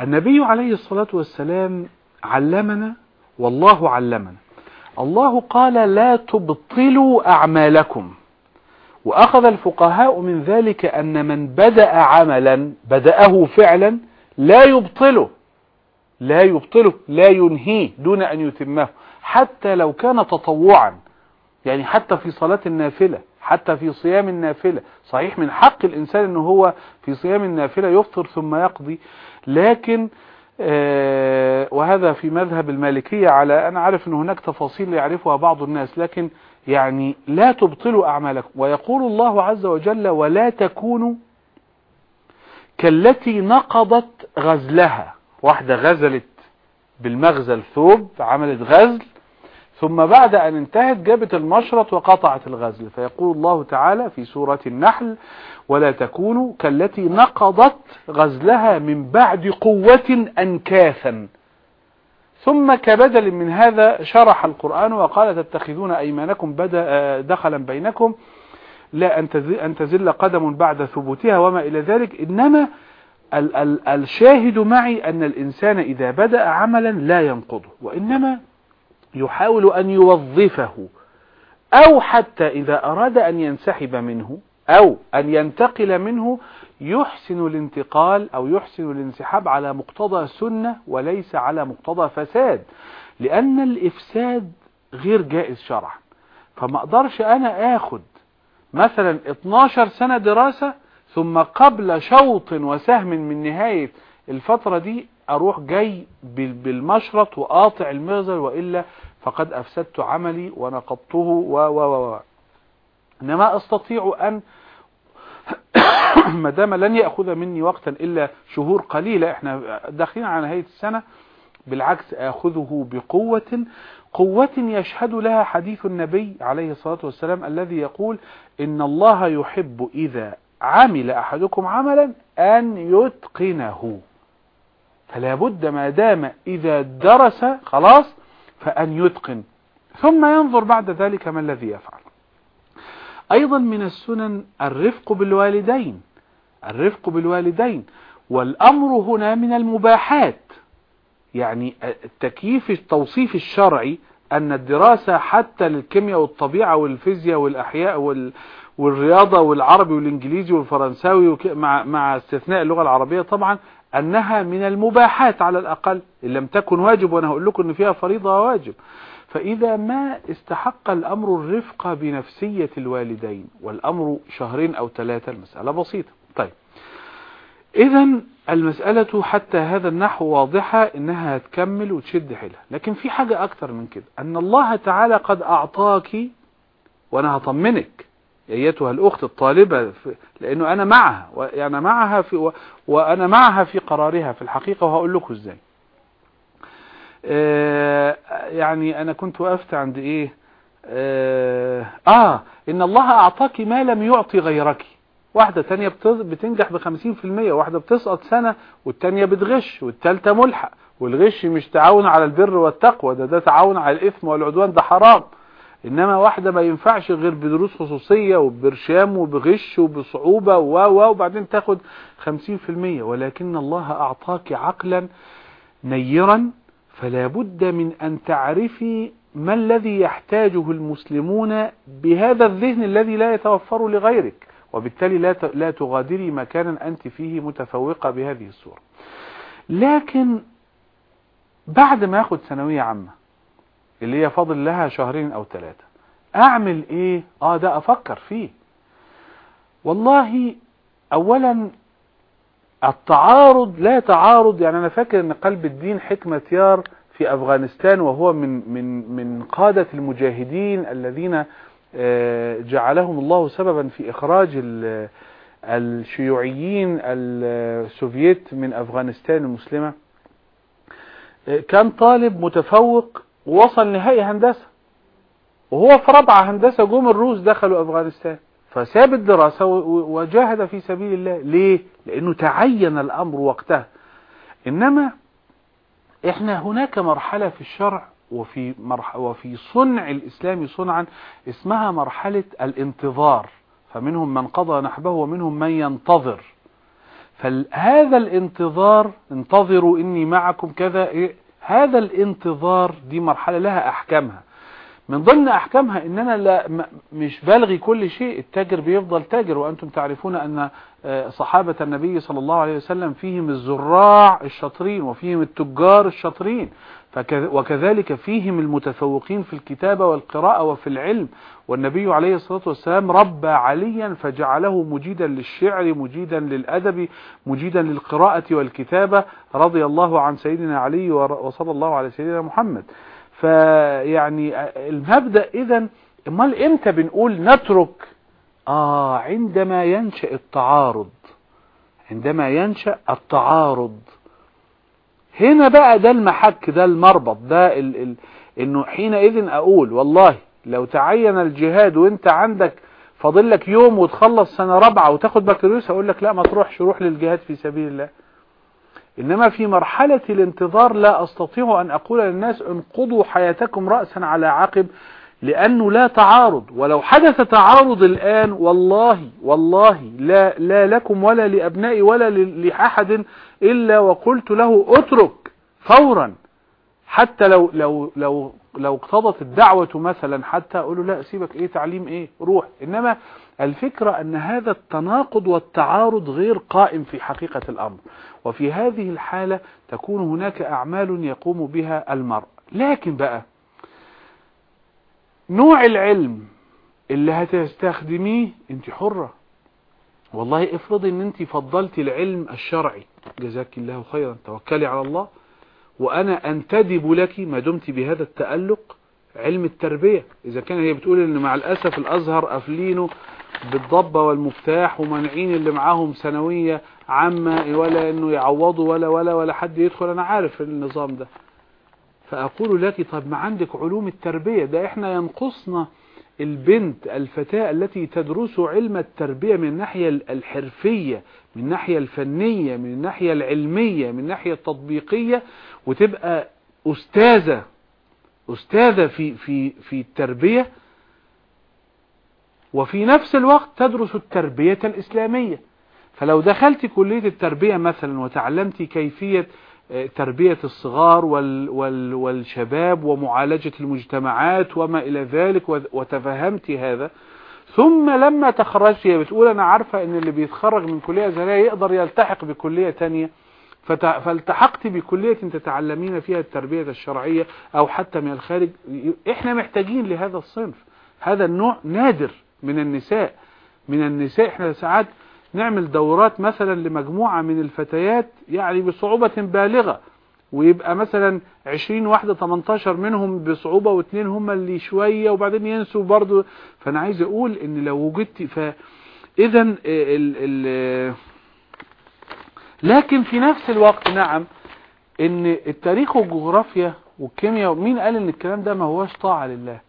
Speaker 1: النبي عليه الصلاة والسلام علمنا والله علمنا. الله قال لا تبطلوا أعمالكم. وأخذ الفقهاء من ذلك أن من بدأ عملا بدأه فعلا لا يبطله. لا يبطله لا ينهيه دون أن يتمه. حتى لو كان تطوعا يعني حتى في صلاة النافلة حتى في صيام النافلة. صحيح من حق الإنسان أنه هو في صيام النافلة يفطر ثم يقضي. لكن آه وهذا في مذهب المالكية على أنا عارف أن هناك تفاصيل يعرفها بعض الناس لكن يعني لا تبطلوا أعمالكم. ويقول الله عز وجل ولا تكونوا كالتي نقضت غزلها. واحدة غزلت بالمغزل ثوب عملت غزل ثم بعد أن انتهت جابت المشرط وقطعت الغزل. فيقول الله تعالى في سورة النحل ولا تكونوا كالتي نقضت غزلها من بعد قوة أنكاثا. ثم كبدل من هذا شرح القرآن وقال تتخذون أيمانكم بدا دخلا بينكم لا أن تزل قدم بعد ثبوتها وما إلى ذلك. إنما ال ال الشاهد معي أن الإنسان إذا بدأ عملا لا ينقضه وإنما يحاول أن يوظفه أو حتى إذا أراد أن ينسحب منه أو أن ينتقل منه يحسن الانتقال أو يحسن الانسحاب على مقتضى سنة وليس على مقتضى فساد لأن الإفساد غير جائز شرعا. فما أقدرش أنا آخد مثلا 12 سنة دراسة ثم قبل شوط وسهم من نهاية الفترة دي أروح جاي بالمشرط وقاطع المغزل وإلا فقد أفسدت عملي ونقضته و و و. إنما أستطيع أن ما دام لن يأخذ مني وقتا إلا شهور قليلة إحنا داخلين على نهاية السنة بالعكس آخذه بقوة قوة يشهد لها حديث النبي عليه الصلاة والسلام الذي يقول إن الله يحب إذا عمل أحدكم عملا أن يتقنه. فلا بد ما دام إذا درس خلاص فأن يتقن. ثم ينظر بعد ذلك ما الذي يفعل. أيضا من السنن الرفق بالوالدين. الرفق بالوالدين. والأمر هنا من المباحات. يعني التكييف التوصيف الشرعي أن الدراسة حتى للكيمياء والطبيعة والفيزياء والأحياء وال والرياضة والعربي والإنجليزي والفرنساوي مع مع استثناء اللغة العربية طبعا أنها من المباحات على الأقل إن لم تكن واجب وأنا هقول لكم أن فيها فريضة واجب. فإذا ما استحق الأمر الرفق بنفسية الوالدين والأمر شهرين أو ثلاثة المسألة بسيطة. طيب. إذا المسألة حتى هذا النحو واضحة إنها هتكمل وتشد حيلها. لكن في حاجة أكتر من كده. أن الله تعالى قد أعطاك وأنا هطمنك أيتها الأخت الطالبة لأنه أنا معها يعني معها في وأنا معها في قرارها في الحقيقة وهقول لكم إزاي. آه يعني أنا كنت وقفت عند إيه؟ آه, آه إن الله أعطاك ما لم يعطي غيرك. واحدة تانية بتنجح بخمسين في المية واحدة بتسقط سنة والتانية بتغش والتالتة ملحق والغش مش تعاون على البر والتقوى ده ده تعاون على الإثم والعدوان ده حرام. إنما واحدة ما ينفعش غير بدروس خصوصية وبرشام وبغش وبصعوبة و و وبعدين تاخد خمسين في المية ولكن الله أعطاك عقلا نيرا فلا بد من أن تعرفي ما الذي يحتاجه المسلمون بهذا الذهن الذي لا يتوفر لغيرك وبالتالي لا لا تغادري مكانا أنت فيه متفوقة بهذه الصورة. لكن بعد ما ياخد ثانوية عامة اللي هي فاضل لها شهرين أو ثلاثة. أعمل إيه؟ آه ده أفكر فيه. والله اولا التعارض لا تعارض يعني أنا فاكر إن قلب الدين حكمة يار في أفغانستان وهو من من من قادة المجاهدين الذين آه، جعلهم الله سببا في إخراج الشيوعيين السوفييت من أفغانستان المسلمة. آه، كان طالب متفوق ووصل نهائي هندسة. وهو في رابعة هندسة جم الروس دخلوا أفغانستان. فساب الدراسة وجاهد في سبيل الله. ليه؟ لأنه تعين الأمر وقتها. إنما إحنا هناك مرحلة في الشرع وفي, مرح وفي صنع الإسلام صنعا اسمها مرحلة الانتظار. فمنهم من قضى نحبه ومنهم من ينتظر. فهذا الانتظار انتظروا إني معكم كذا إيه؟ هذا الانتظار دي مرحلة لها أحكامها. من ضمن أحكامها إن أنا لا مش بلغي كل شيء التاجر بيفضل تاجر وأنتم تعرفون أن آه، صحابة النبي صلى الله عليه وسلم فيهم الزراع الشاطرين وفيهم التجار الشاطرين. وكذلك فيهم المتفوقين في الكتابة والقراءة وفي العلم. والنبي عليه الصلاة والسلام ربى عليا فجعله مجيدا للشعر مجيدا للأدب مجيدا للقراءة والكتابة رضي الله عن سيدنا علي وصلى الله على سيدنا محمد. فيعني المبدأ اذا أمال إمتى بنقول نترك؟ آه عندما ينشأ التعارض. عندما ينشأ التعارض. هنا بقى ده المحك ده المربط ده ال ال إنه حينئذ أقول والله لو تعين الجهاد وإنت عندك فاضل لك يوم وتخلص سنة رابعة وتاخد بكالوريوس أقول لك لا ما تروحش روح للجهاد في سبيل الله. إنما في مرحلة الانتظار لا أستطيع أن أقول للناس انقضوا حياتكم رأسا على عقب لأنه لا تعارض. ولو حدث تعارض الآن والله والله لا, لا لكم ولا لأبنائي ولا لأحد إلا وقلت له اترك فورا. حتى لو لو لو لو اقتضت الدعوة مثلا حتى أقول له لا سيبك إيه تعليم إيه روح. إنما الفكرة أن هذا التناقض والتعارض غير قائم في حقيقة الأمر. وفي هذه الحالة تكون هناك أعمال يقوم بها المرء. لكن بقى نوع العلم اللي هتستخدميه أنت حرة. والله افرض ان انت فضلت العلم الشرعي جزاك الله خيرا توكلي على الله وأنا أنتدب لك ما دمت بهذا التألق علم التربية. إذا كان هي بتقول إن مع الأسف الأزهر قافلينه بالضبة والمفتاح ومنعين اللي معاهم ثانوية عامة ولا إنه يعوضوا ولا ولا ولا حد يدخل. أنا عارف النظام ده. فأقول لك طب ما عندك علوم التربية ده إحنا ينقصنا البنت الفتاة التي تدرس علم التربية من الناحية الحرفية من الناحية الفنية من الناحية العلمية من الناحية التطبيقية وتبقى أستاذة أستاذة في, في, في التربية. وفي نفس الوقت تدرس التربية الإسلامية. فلو دخلت كلية التربية مثلا وتعلمت كيفية تربية الصغار وال وال والشباب ومعالجة المجتمعات وما إلى ذلك وتفهمت هذا. ثم لما تخرجت هي بتقول أنا عارفة أن اللي بيتخرج من كلية زراعية يقدر يلتحق بكلية تانية. فالتحقت بكلية تتعلمين فيها التربية الشرعية أو حتى من الخارج. إحنا محتاجين لهذا الصنف. هذا النوع نادر من النساء. من النساء إحنا ساعات نعمل دورات مثلا لمجموعة من الفتيات يعني بصعوبة بالغة ويبقى مثلا 20 واحدة 18 منهم بصعوبة واثنين هم اللي شوية وبعدين ينسوا برضو. فأنا عايز أقول إن لو وجدت فاذا ال ال لكن في نفس الوقت نعم إن التاريخ والجغرافيا والكيمياء مين قال إن الكلام ده ما هوش طاعة لله؟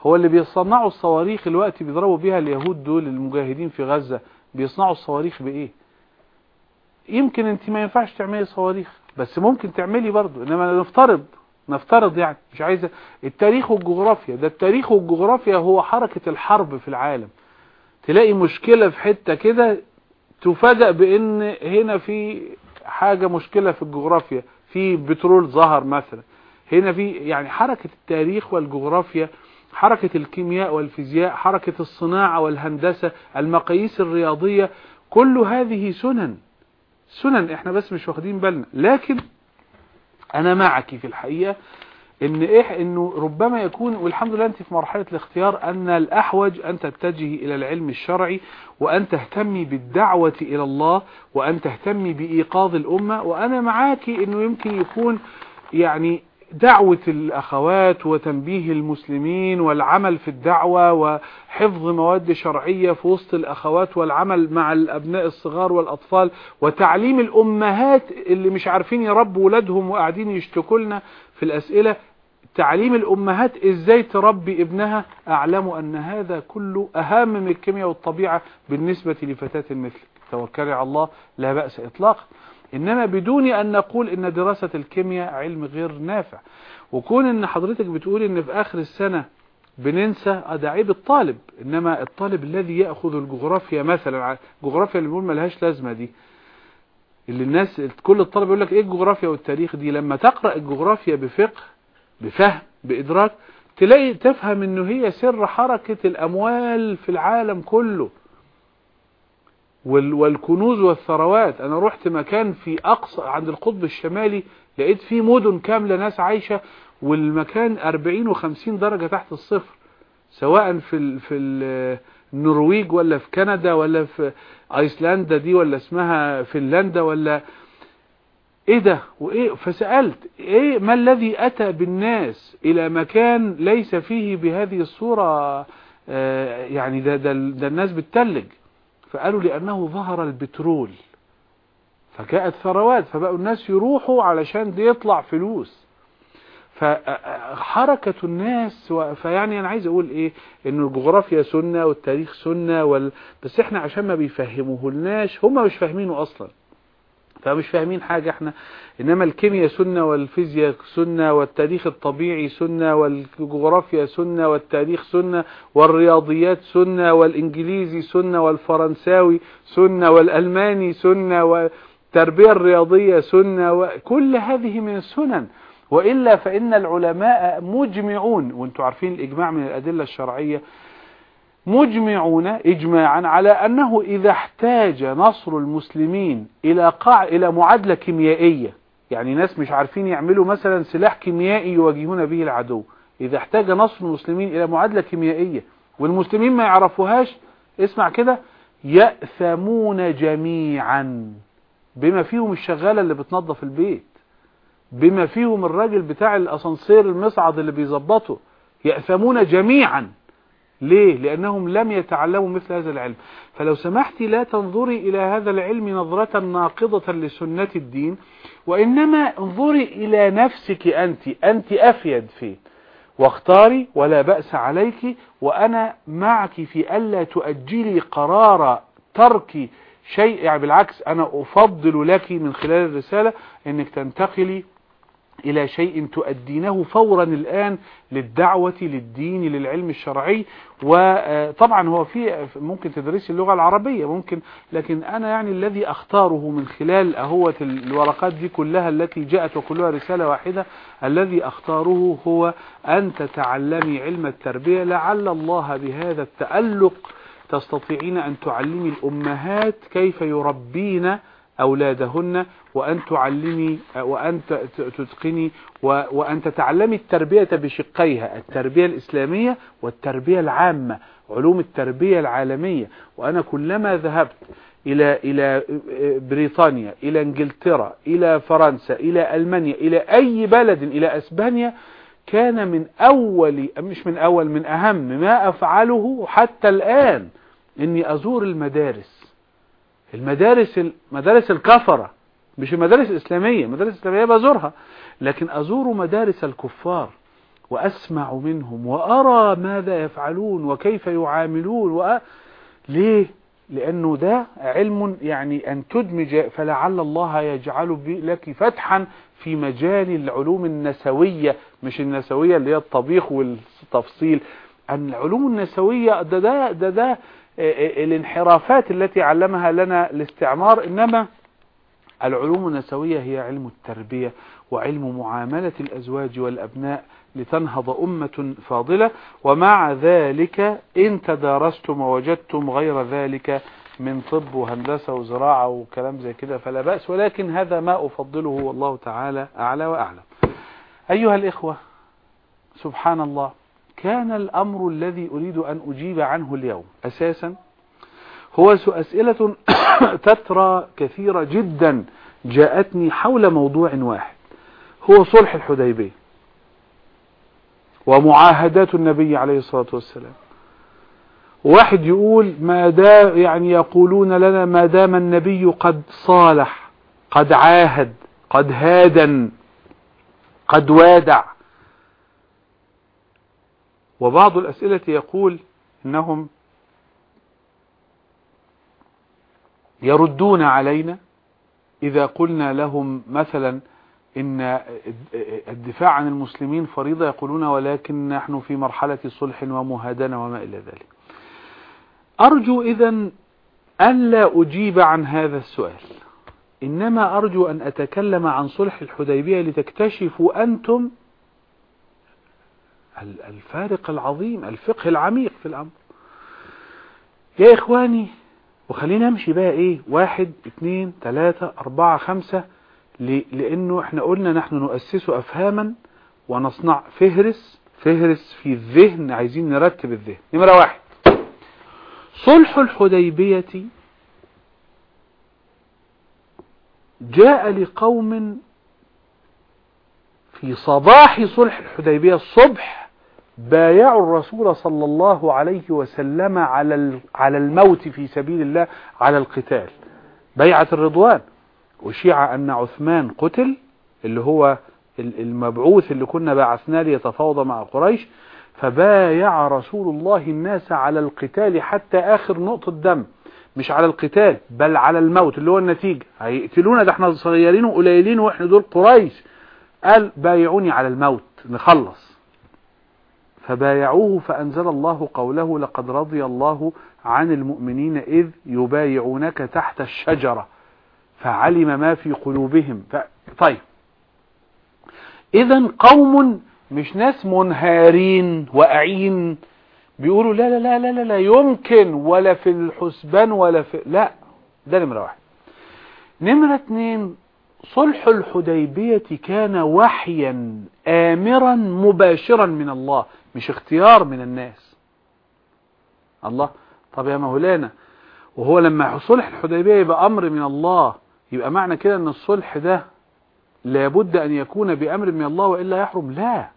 Speaker 1: هو اللي بيصنعوا الصواريخ الوقت بيضربوا بيها اليهود دول المجاهدين في غزة. بيصنعوا الصواريخ بإيه؟ يمكن انت ما ينفعش تعملي صواريخ بس ممكن تعملي برضو إنما نفترض نفترض يعني مش عايزة التاريخ والجغرافيا ده التاريخ والجغرافيا هو حركة الحرب في العالم. تلاقي مشكلة في حتة كده تفاجأ بإن هنا في حاجة مشكلة في الجغرافيا في بترول ظهر مثلا. هنا في يعني حركة التاريخ والجغرافيا حركة الكيمياء والفيزياء حركة الصناعة والهندسة المقاييس الرياضية كل هذه سنن. سنن إحنا بس مش واخدين بالنا. لكن أنا معك في الحقيقة إن إيه إنه ربما يكون والحمد لله أنت في مرحلة الاختيار أن الأحوج أن تتجهي إلى العلم الشرعي وأن تهتمي بالدعوة إلى الله وأن تهتمي بإيقاظ الأمة. وأنا معاك إنه يمكن يكون يعني دعوة الأخوات وتنبيه المسلمين والعمل في الدعوة وحفظ مواد شرعية في وسط الأخوات والعمل مع الأبناء الصغار والأطفال وتعليم الأمهات اللي مش عارفين يربوا ولادهم وقاعدين يشتكوا لنا في الأسئلة. تعليم الأمهات إزاي تربي ابنها؟ أعلم أن هذا كله أهم من الكيمياء والطبيعة بالنسبة لفتاة مثلك توكلي على الله لا بأس إطلاقا. إنما بدون أن نقول إن دراسة الكيمياء علم غير نافع. وكون إن حضرتك بتقول إن في آخر السنة بننسى ده عيب الطالب. إنما الطالب الذي يأخذ الجغرافيا مثلا الجغرافيا اللي بنقول ملهاش لازمة دي. اللي الناس كل الطلبة يقول لك إيه الجغرافيا والتاريخ دي؟ لما تقرأ الجغرافيا بفقه بفهم بإدراك تلاقي تفهم إنه هي سر حركة الأموال في العالم كله. والكنوز والثروات. أنا رحت مكان في أقصى عند القطب الشمالي لقيت فيه مدن كاملة ناس عايشة والمكان 40 و50 درجة تحت الصفر سواء في في النرويج ولا في كندا ولا في أيسلندا دي ولا اسمها فنلندا ولا. إيه ده؟ وإيه؟ فسألت إيه؟ ما الذي أتى بالناس إلى مكان ليس فيه بهذه الصورة؟ آه يعني ده, ده, ده الناس بتتلج. فقالوا لأنه ظهر البترول. فجاءت ثروات فبقوا الناس يروحوا علشان دي يطلع فلوس. فحركة الناس و... فيعني أنا عايز أقول إيه إن الجغرافيا سنة والتاريخ سنة وال... بس إحنا عشان ما بيفهموه لناش هم مش فاهمينه أصلا فمش فاهمين حاجة إحنا. إنما الكيمياء سنة والفيزياء سنة والتاريخ الطبيعي سنة والجغرافيا سنة والتاريخ سنة والرياضيات سنة والإنجليزي سنة والفرنساوي سنة والألماني سنة والتربية الرياضية سنة وكل هذه من السنن. وإلا فإن العلماء مجمعون. وأنتم عارفين الإجماع من الأدلة الشرعية مجمعون إجماعا على أنه إذا احتاج نصر المسلمين إلى قاع إلى معادلة كيميائية يعني ناس مش عارفين يعملوا مثلا سلاح كيميائي يواجهون به العدو إذا احتاج نصر المسلمين إلى معادلة كيميائية والمسلمين ما يعرفوهاش اسمع كده يأثمون جميعا بما فيهم الشغالة اللي بتنظف البيت بما فيهم الراجل بتاع الأسانسير المصعد اللي بيظبطه يأثمون جميعا. ليه؟ لأنهم لم يتعلموا مثل هذا العلم. فلو سمحتي لا تنظري إلى هذا العلم نظرة ناقضة لسنة الدين وإنما انظري إلى نفسك أنت. أنت أفيد فيه واختاري ولا بأس عليك وأنا معك في ألا تؤجلي قرار ترك شيء. يعني بالعكس أنا أفضل لك من خلال الرسالة أنك تنتقلي إلى شيء تؤدينه فورا الآن للدعوة للدين للعلم الشرعي. وطبعا هو في ممكن تدريس اللغة العربية ممكن لكن أنا يعني الذي أختاره من خلال أهوة الورقات دي كلها التي جاءت وكلها رسالة واحدة الذي أختاره هو أن تتعلمي علم التربية لعل الله بهذا التألق تستطيعين أن تعلمي الأمهات كيف يربين أولادهن وأن تعلمي وأن تتقني وأن تتعلمي التربية بشقيها التربية الإسلامية والتربية العامة علوم التربية العالمية. وأنا كلما ذهبت إلى إلى بريطانيا إلى إنجلترا إلى فرنسا إلى ألمانيا إلى أي بلد إلى أسبانيا كان من أول مش من أول من أهم ما أفعله حتى الآن إني أزور المدارس. المدارس مدارس الكفرة مش المدارس الإسلامية المدارس الإسلامية بزورها لكن أزور مدارس الكفار وأسمع منهم وأرى ماذا يفعلون وكيف يعاملون وأ... ليه؟ لأنه ده علم يعني أن تدمج فلعل الله يجعل لك فتحا في مجال العلوم النسوية مش النسوية اللي هي الطبيخ والتفصيل العلوم النسوية ده ده ده, ده الانحرافات التي علمها لنا الاستعمار إنما العلوم النسوية هي علم التربية وعلم معاملة الأزواج والأبناء لتنهض أمة فاضلة. ومع ذلك إن تدارستم ووجدتم غير ذلك من طب وهندسة وزراعة وكلام زي كده فلا بأس. ولكن هذا ما أفضله والله تعالى أعلى وأعلم. أيها الإخوة سبحان الله. كان الأمر الذي أريد أن أجيب عنه اليوم. أساسا هو أسئلة تترى كثيرة جدا جاءتني حول موضوع واحد. هو صلح الحديبية ومعاهدات النبي عليه الصلاة والسلام. واحد يقول ما دا يعني يقولون لنا ما دام النبي قد صالح قد عاهد قد هادن قد وادع. وبعض الأسئلة يقول إنهم يردون علينا إذا قلنا لهم مثلا إن الدفاع عن المسلمين فريضة يقولون ولكن نحن في مرحلة صلح ومهادنة وما إلى ذلك. أرجو إذا أن لا أجيب عن هذا السؤال. إنما أرجو أن أتكلم عن صلح الحديبية لتكتشفوا أنتم الفارق العظيم الفقه العميق في الأمر. يا إخواني وخلينا نمشي بقى إيه؟ واحد اثنين ثلاثة أربعة خمسة. لأنه إحنا قلنا نحن نؤسس أفهاما ونصنع فهرس فهرس في الذهن عايزين نرتب الذهن. نمرة واحد. صلح الحديبية جاء لقوم في صباح صلح الحديبية الصبح. بايعوا الرسول صلى الله عليه وسلم على على الموت في سبيل الله على القتال. بيعة الرضوان. وشيع أن عثمان قتل اللي هو المبعوث اللي كنا بعثناه ليتفاوض مع قريش. فبايع رسول الله الناس على القتال حتى آخر نقطة دم. مش على القتال بل على الموت اللي هو النتيجة. هيقتلونا ده إحنا صغيرين وقليلين وإحنا دول قريش. قال بايعوني على الموت نخلص. فبايعوه فأنزل الله قوله لقد رضي الله عن المؤمنين إذ يبايعونك تحت الشجرة فعلم ما في قلوبهم. ف... طيب. إذا قوم مش ناس منهارين واقعين بيقولوا لا لا لا لا لا, لا يمكن ولا في الحسبان ولا في لا ده نمرة واحد. نمرة اتنين صلح الحديبية كان وحيا آمرا مباشرا من الله مش اختيار من الناس. الله؟ طب يا مولانا وهو لما صلح الحديبية يبقى أمر من الله يبقى معنى كده إن الصلح ده لابد أن يكون بأمر من الله وإلا يحرم؟ لا.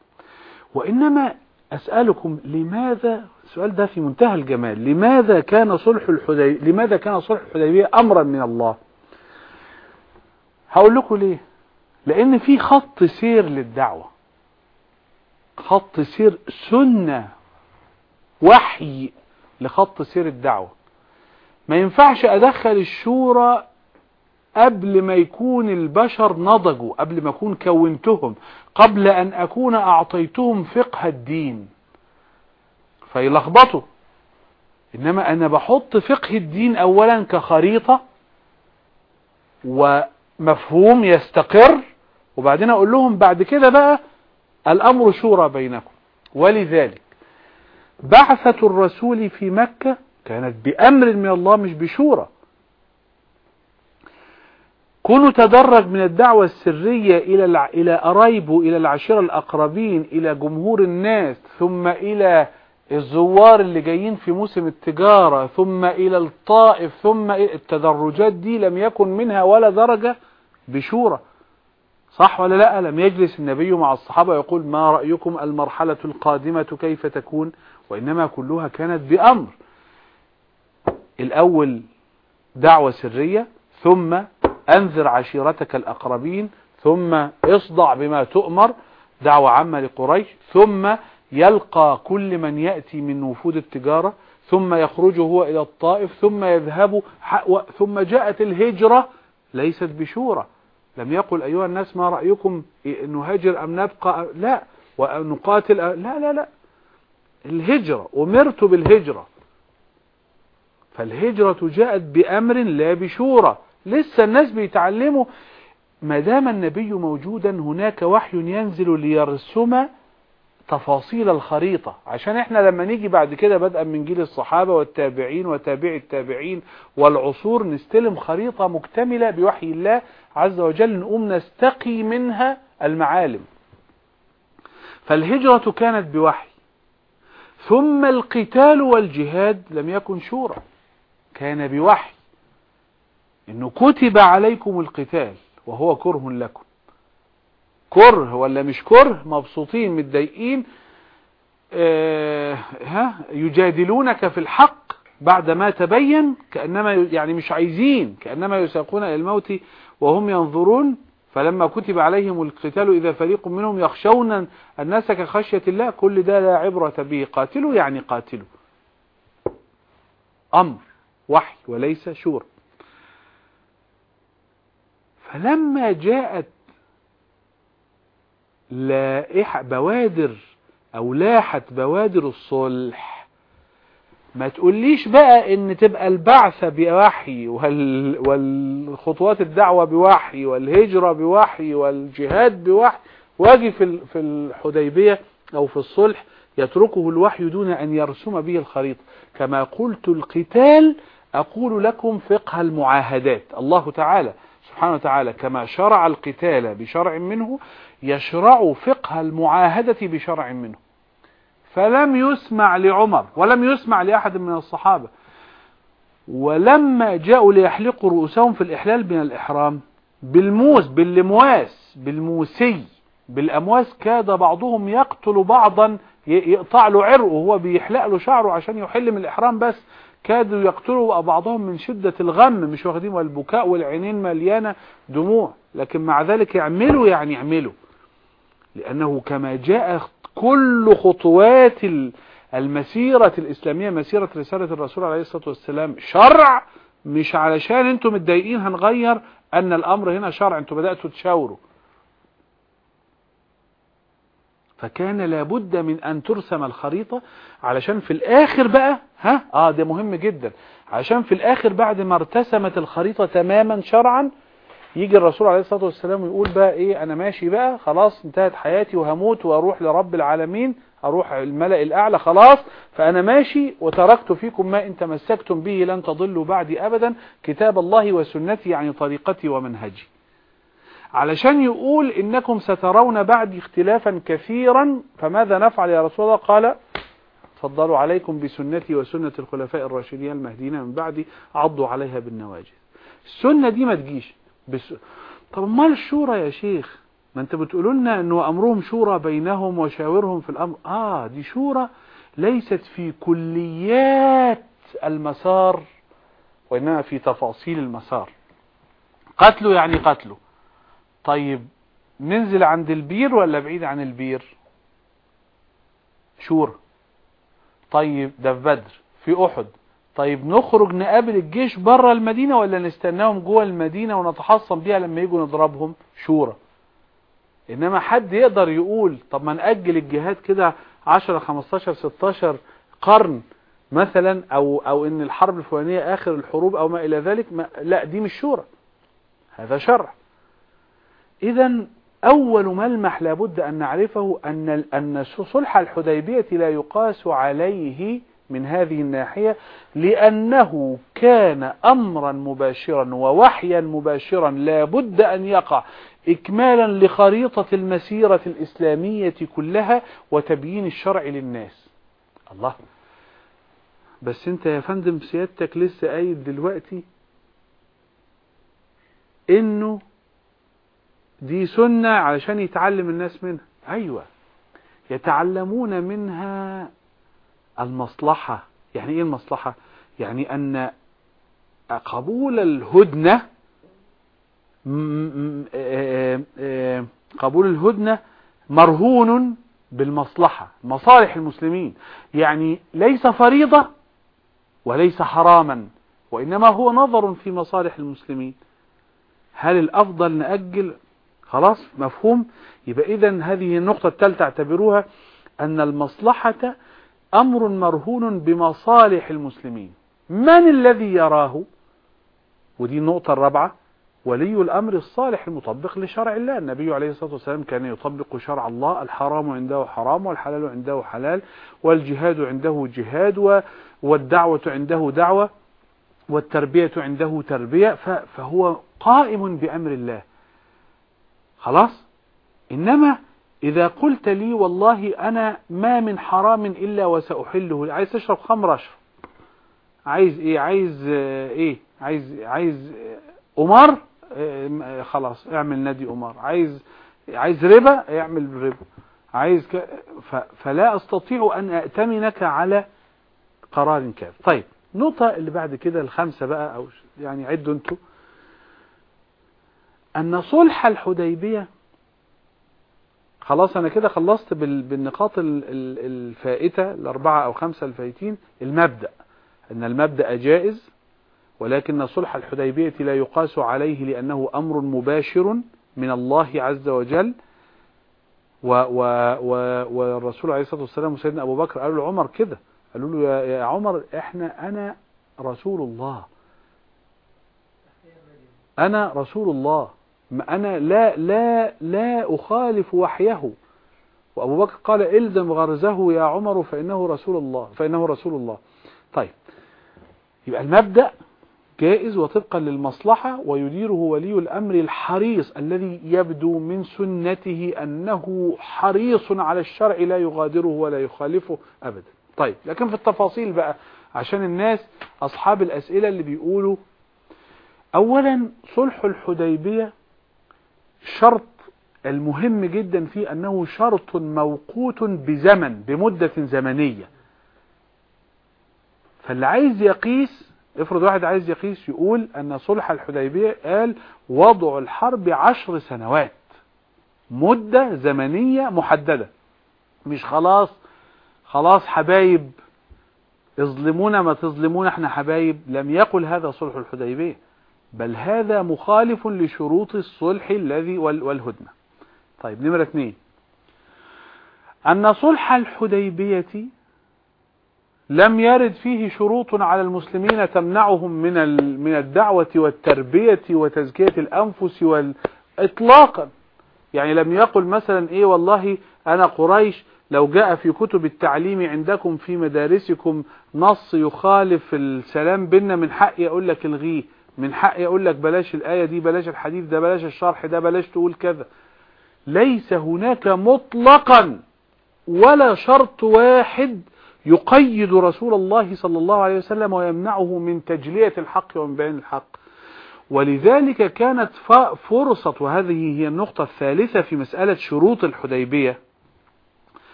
Speaker 1: وإنما أسألكم لماذا؟ السؤال ده في منتهى الجمال لماذا كان صلح الحديبية لماذا كان صلح الحديبية أمرا من الله؟ هقول لكم ليه؟ لأن في خط سير للدعوة. خط سير سنة وحي لخط سير الدعوة. ما ينفعش أدخل الشورى قبل ما يكون البشر نضجوا قبل ما أكون كونتهم قبل أن أكون أعطيتهم فقه الدين. فيلخبطوا. إنما أنا بحط فقه الدين أولا كخريطة ومفهوم يستقر. وبعدين أقول لهم بعد كده بقى الأمر شورى بينكم. ولذلك بعثة الرسول في مكة كانت بأمر من الله مش بشورى. كونوا تدرج من الدعوة السرية إلى إلى قرايبه إلى العشيرة الأقربين إلى جمهور الناس ثم إلى الزوار اللي جايين في موسم التجارة ثم إلى الطائف ثم التدرجات دي لم يكن منها ولا درجة بشورة. صح ولا لا؟ لم يجلس النبي مع الصحابة يقول ما رأيكم المرحلة القادمة كيف تكون؟ وإنما كلها كانت بأمر. الأول دعوة سرية ثم أنذر عشيرتك الأقربين ثم اصدع بما تؤمر دعوة عامة لقريش ثم يلقى كل من يأتي من وفود التجارة ثم يخرج هو إلى الطائف ثم يذهب ثم جاءت الهجرة ليست بشورى. لم يقل أيها الناس ما رأيكم نهاجر أم نبقى؟ لا. ونقاتل لا لا لا. الهجرة أمرت بالهجرة. فالهجرة جاءت بأمر لا بشورى. لسه الناس بيتعلموا. ما دام النبي موجودا هناك وحي ينزل ليرسم تفاصيل الخريطة. عشان إحنا لما نيجي بعد كده بدءا من جيل الصحابة والتابعين وتابع التابعين والعصور نستلم خريطة مكتملة بوحي الله عز وجل نقوم نستقي منها المعالم. فالهجرة كانت بوحي. ثم القتال والجهاد لم يكن شورى. كان بوحي. إنه كتب عليكم القتال وهو كره لكم. كره ولا مش كره مبسوطين متضايقين آه ها يجادلونك في الحق بعد ما تبين كأنما يعني مش عايزين كأنما يساقون إلى الموت وهم ينظرون. فلما كتب عليهم القتال إذا فريق منهم يخشون الناس كخشية الله كل ده لا عبرة به. قاتلوا يعني قاتلوا. أمر وحي وليس شورى فلما جاءت لائحة بوادر أو لاحت بوادر الصلح. ما تقوليش بقى إن تبقى البعثة بوحي وال... والخطوات الدعوة بوحي والهجرة بوحي والجهاد بوحي. واجي في في الحديبية أو في الصلح يتركه الوحي دون أن يرسم به الخريطة. كما قلت القتال أقول لكم فقه المعاهدات. الله تعالى سبحانه وتعالى كما شرع القتال بشرع منه يشرع فقه المعاهدة بشرع منه. فلم يسمع لعمر ولم يسمع لأحد من الصحابة. ولما جاءوا ليحلقوا رؤوسهم في الإحلال من الإحرام بالموس باللمواس بالموسي بالأمواس كاد بعضهم يقتل بعضا يقطع له عرقه وهو بيحلق له شعره عشان يحل من الإحرام بس. كادوا يقتلوا بعضهم من شدة الغم مش واخدين والبكاء والعينين مليانة دموع. لكن مع ذلك يعملوا يعني يعملوا. لأنه كما جاء كل خطوات المسيرة الإسلامية مسيرة رسالة الرسول عليه الصلاة والسلام شرع مش علشان أنتم متضايقين هنغير أن الأمر هنا شرع أنتم بدأتوا تشاوروا. فكان لابد من أن ترسم الخريطة علشان في الآخر بقى ها؟ آه ده مهم جدا. علشان في الآخر بعد ما ارتسمت الخريطة تماما شرعا يجي الرسول عليه الصلاة والسلام ويقول بقى إيه أنا ماشي بقى خلاص انتهت حياتي وهموت وأروح لرب العالمين أروح الملأ الأعلى خلاص فأنا ماشي وتركت فيكم ما إن تمسكتم به لن تضلوا بعدي أبدا كتاب الله وسنتي يعني طريقتي ومنهجي. علشان يقول إنكم سترون بعدي اختلافا كثيرا فماذا نفعل يا رسول الله؟ قال تفضلوا عليكم بسنتي وسنة الخلفاء الراشدين المهديين من بعدي عضوا عليها بالنواجذ. السنة دي ما تجيش. بس طب أمال الشورى يا شيخ؟ ما أنت بتقولوا لنا إنه أمرهم شورى بينهم وشاورهم في الأمر. آه دي شورى ليست في كليات المسار وإنما في تفاصيل المسار. قتله يعني قتله. طيب ننزل عند البير ولا بعيد عن البير؟ شورى طيب ده في بدر في أحد. طيب نخرج نقابل الجيش بره المدينة ولا نستناهم جوه المدينة ونتحصن بيها لما يجوا نضربهم؟ شورى. إنما حد يقدر يقول طب ما نأجل الجهاد كده 10 15 16 قرن مثلا أو أو إن الحرب الفلانية آخر الحروب أو ما إلى ذلك ما لا دي مش شورى. هذا شرع. اذا أول ملمح لابد أن نعرفه أن أن صلح الحديبية لا يقاس عليه من هذه الناحية لأنه كان أمرا مباشرا ووحيا مباشرا لا بد أن يقع إكمالا لخريطة المسيرة الإسلامية كلها وتبيين الشرع للناس. الله. بس أنت يا فندم سيادتك لسه قايل دلوقتي إنه دي سنة علشان يتعلم الناس منها. أيوه. يتعلمون منها المصلحة. يعني إيه المصلحة؟ يعني أن قبول الهدنة قبول الهدنة مرهون بالمصلحة. مصالح المسلمين. يعني ليس فريضة وليس حراما وإنما هو نظر في مصالح المسلمين. هل الأفضل نأجل؟ خلاص مفهوم. يبقى إذن هذه النقطة الثالثة اعتبروها أن المصلحة أمر مرهون بمصالح المسلمين. من الذي يراه؟ ودي النقطة الرابعة. ولي الأمر الصالح المطبق لشرع الله. النبي عليه الصلاة والسلام كان يطبق شرع الله. الحرام عنده حرام والحلال عنده حلال والجهاد عنده جهاد والدعوة عنده دعوة والتربية عنده تربية. فهو قائم بأمر الله. خلاص؟ إنما إذا قلت لي والله أنا ما من حرام إلا وسأحله عايز تشرب خمر أشرب. عايز إيه؟ عايز إيه؟ عايز عايز أمار خلاص اعمل نادي أمار عايز عايز ربا؟ اعمل ربا. عايز ك... ف... فلا أستطيع أن ائتمنك على قرار كاذب. طيب نقطة اللي بعد كده الخمسة بقى أو يعني عدوا أنتوا. أن صلح الحديبية خلاص أنا كده خلصت بال... بالنقاط الفائتة الأربعة أو خمسة الفايتين. المبدأ إن المبدأ جائز ولكن صلح الحديبية لا يقاس عليه لأنه أمر مباشر من الله عز وجل. و و و والرسول عليه الصلاة والسلام وسيدنا أبو بكر قالوا لعمر كده قالوا له يا, عمر إحنا أنا رسول الله. أنا رسول الله. أنا لا لا لا أخالف وحيه. وأبو بكر قال إلزم غرزه يا عمر فإنه رسول الله فإنه رسول الله. طيب. يبقى المبدأ جائز وطبقا للمصلحة ويديره ولي الأمر الحريص الذي يبدو من سنته أنه حريص على الشرع لا يغادره ولا يخالفه أبدا. طيب. لكن في التفاصيل بقى عشان الناس أصحاب الأسئلة اللي بيقولوا أولا صلح الحديبية شرط المهم جدا فيه أنه شرط موقوت بزمن بمدة زمنية. فاللي عايز يقيس افرض واحد عايز يقيس يقول أن صلح الحديبية قال وضع الحرب عشر سنوات. مدة زمنية محددة. مش خلاص خلاص حبايب اظلمونا ما تظلمونا إحنا حبايب. لم يقل هذا صلح الحديبية. بل هذا مخالف لشروط الصلح الذي والهدنة. طيب نمرة اثنين. أن صلح الحديبية لم يرد فيه شروط على المسلمين تمنعهم من من الدعوة والتربية وتزكية الأنفس إطلاقا يعني لم يقل مثلا إيه والله أنا قريش لو جاء في كتب التعليم عندكم في مدارسكم نص يخالف السلام بيننا من حقي أقول لك الغيه. من حقي أقول لك بلاش الآية دي بلاش الحديث ده بلاش الشرح ده بلاش تقول كذا. ليس هناك مطلقا ولا شرط واحد يقيد رسول الله صلى الله عليه وسلم ويمنعه من تجلية الحق ومن بيان الحق. ولذلك كانت فرصة وهذه هي النقطة الثالثة في مسألة شروط الحديبية.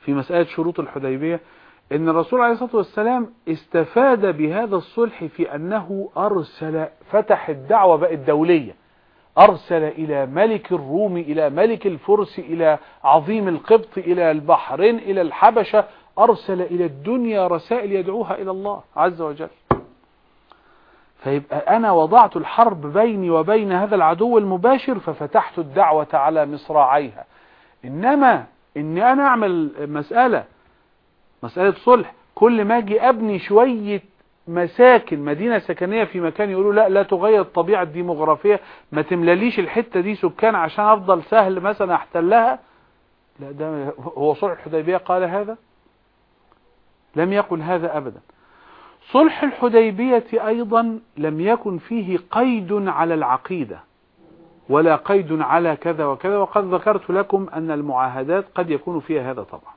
Speaker 1: في مسألة شروط الحديبية إن الرسول عليه الصلاة والسلام استفاد بهذا الصلح في أنه أرسل فتح الدعوة بقت دولية. أرسل إلى ملك الروم إلى ملك الفرس إلى عظيم القبط إلى البحرين إلى الحبشة. أرسل إلى الدنيا رسائل يدعوها إلى الله عز وجل. فيبقى أنا وضعت الحرب بيني وبين هذا العدو المباشر ففتحت الدعوة على مصراعيها. إنما إني أنا أعمل مسألة مسألة صلح. كل ما أجي أبني شوية مساكن مدينة سكنية في مكان يقولوا لا لا تغير الطبيعة الديموغرافية ما تملاليش الحتة دي سكان عشان أفضل سهل مثلا أحتلها. لا ده هو صلح الحديبية قال هذا؟ لم يقل هذا أبدا. صلح الحديبية أيضا لم يكن فيه قيد على العقيدة ولا قيد على كذا وكذا وقد ذكرت لكم أن المعاهدات قد يكون فيها هذا طبعا.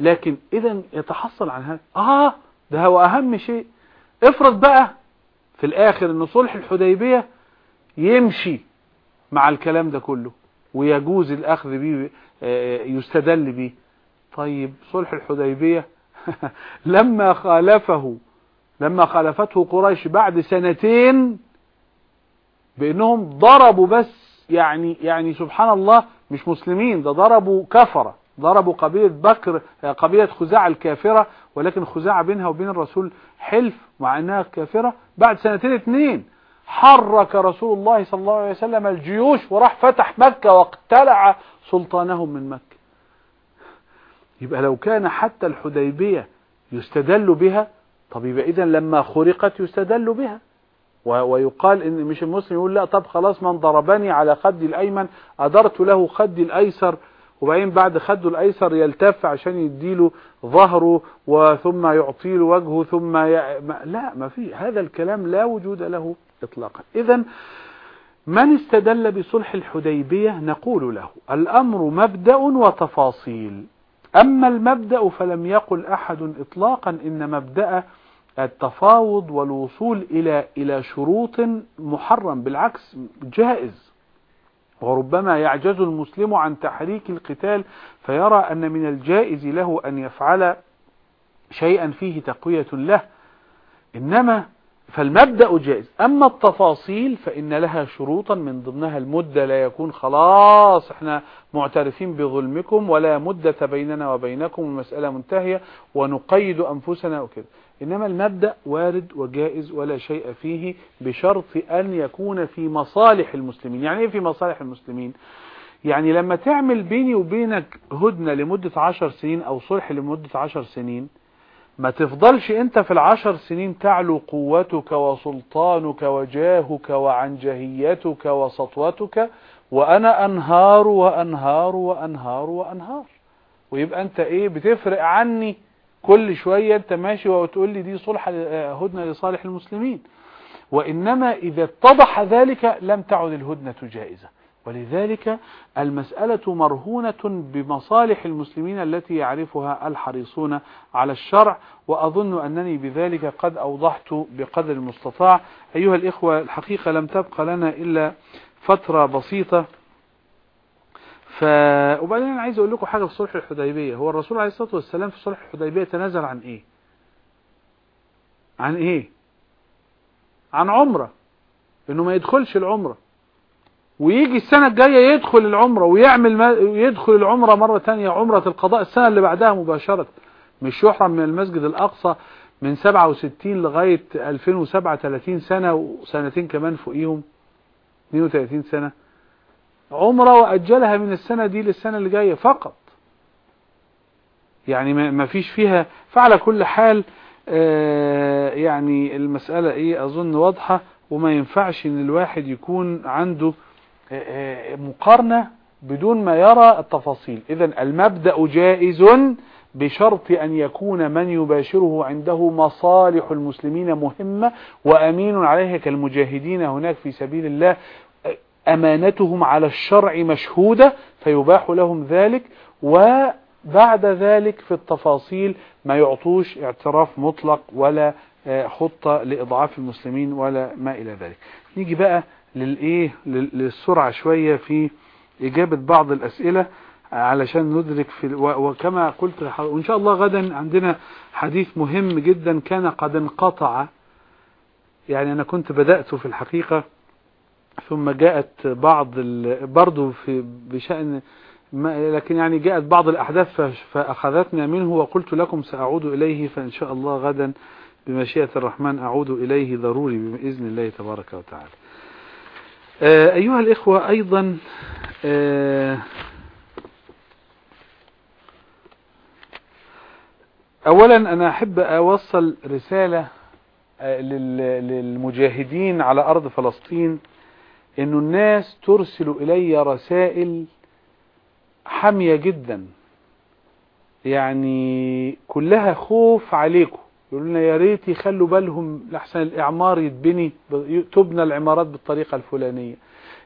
Speaker 1: لكن إذا يتحصل عن هذا. آه ده هو أهم شيء. افرض بقى في الآخر أن صلح الحديبية يمشي مع الكلام ده كله ويجوز الأخذ به آه، يستدل به طيب صلح الحديبية لما خالفه لما خالفته قريش بعد سنتين بأنهم ضربوا بس يعني يعني سبحان الله مش مسلمين ده ضربوا كفرة. ضربوا قبيلة بكر قبيلة خزاعة الكافرة ولكن خزاعة بينها وبين الرسول حلف مع إنها كافرة. بعد سنتين اتنين حرك رسول الله صلى الله عليه وسلم الجيوش وراح فتح مكة واقتلع سلطانهم من مكة. يبقى لو كان حتى الحديبية يستدل بها طب يبقى إذا لما خرقت يستدل بها. ويقال إن مش المسلم يقول لا طب خلاص من ضربني على خدي الأيمن أدرت له خدي الأيسر. وبعدين بعد خده الأيسر يلتف عشان يديله ظهره وثم يعطيله وجهه ثم ي... لا ما في. هذا الكلام لا وجود له اطلاقا. اذا من استدل بصلح الحديبية؟ نقول له الأمر مبدأ وتفاصيل. أما المبدأ فلم يقل أحد إطلاقا إن مبدأ التفاوض والوصول إلى إلى شروط محرم. بالعكس جائز. وربما يعجز المسلم عن تحريك القتال فيرى أن من الجائز له أن يفعل شيئا فيه تقوية له. إنما فالمبدأ جائز. أما التفاصيل فإن لها شروطا من ضمنها المدة لا يكون خلاص إحنا معترفين بظلمكم ولا مدة بيننا وبينكم المسألة منتهية ونقيد أنفسنا وكذا. إنما المبدأ وارد وجائز ولا شيء فيه بشرط أن يكون في مصالح المسلمين. يعني إيه في مصالح المسلمين؟ يعني لما تعمل بيني وبينك هدنة لمدة عشر سنين أو صلح لمدة عشر سنين ما تفضلش أنت في العشر سنين تعلو قوتك وسلطانك وجاهك وعنجهيتك وسطوتك وأنا أنهار وأنهار وأنهار وأنهار. ويبقى أنت إيه؟ بتفرق عني كل شوية انت ماشي وتقول لي دي صلح هدنة لصالح المسلمين. وإنما إذا اتضح ذلك لم تعد الهدنة جائزة. ولذلك المسألة مرهونة بمصالح المسلمين التي يعرفها الحريصون على الشرع. وأظن أنني بذلك قد أوضحت بقدر المستطاع. أيها الإخوة الحقيقة لم تبقى لنا إلا فترة بسيطة. ف... وبعدين أنا عايز أقول لكم حاجة في صلح الحديبية. هو الرسول عليه الصلاة والسلام في صلح الحديبية تنازل عن إيه؟ عن إيه؟ عن عمرة. إنه ما يدخلش العمرة. ويجي السنة الجاية يدخل العمرة ويعمل ما يدخل العمرة مرة تانية عمرة القضاء. السنة اللي بعدها مباشرة. مش يحرم من المسجد الأقصى من 67 لغاية 2007 30 سنة وسنتين كمان فوقيهم. 32 سنة. عمرة وأجلها من السنة دي للسنة اللي جاية فقط. يعني ما فيش فيها فعلى كل حال يعني المسألة إيه أظن واضحة وما ينفعش إن الواحد يكون عنده مقارنة بدون ما يرى التفاصيل. اذا المبدأ جائز بشرط أن يكون من يباشره عنده مصالح المسلمين مهمة وأمين عليها كالمجاهدين هناك في سبيل الله أمانتهم على الشرع مشهودة فيباح لهم ذلك وبعد ذلك في التفاصيل ما يعطوش اعتراف مطلق ولا خطة لإضعاف المسلمين ولا ما إلى ذلك. نيجي بقى للإيه للسرعة شوية في إجابة بعض الأسئلة علشان ندرك في وكما قلت وإن شاء الله غدا عندنا حديث مهم جدا كان قد انقطع. يعني أنا كنت بدأت في الحقيقة ثم جاءت بعض برضو في بشأن لكن يعني جاءت بعض الأحداث فأخذتنا منه وقلت لكم سأعود إليه فإن شاء الله غدا بمشيئة الرحمن أعود إليه ضروري بإذن الله تبارك وتعالى. أيها الإخوة أيضا أولا أنا أحب أوصل رسالة للمجاهدين على أرض فلسطين أن الناس ترسل إلي رسائل حامية جدا. يعني كلها خوف عليكم. يقولون يا ريت يخلوا بالهم لحسن الإعمار يتبني تبنى العمارات بالطريقة الفلانية.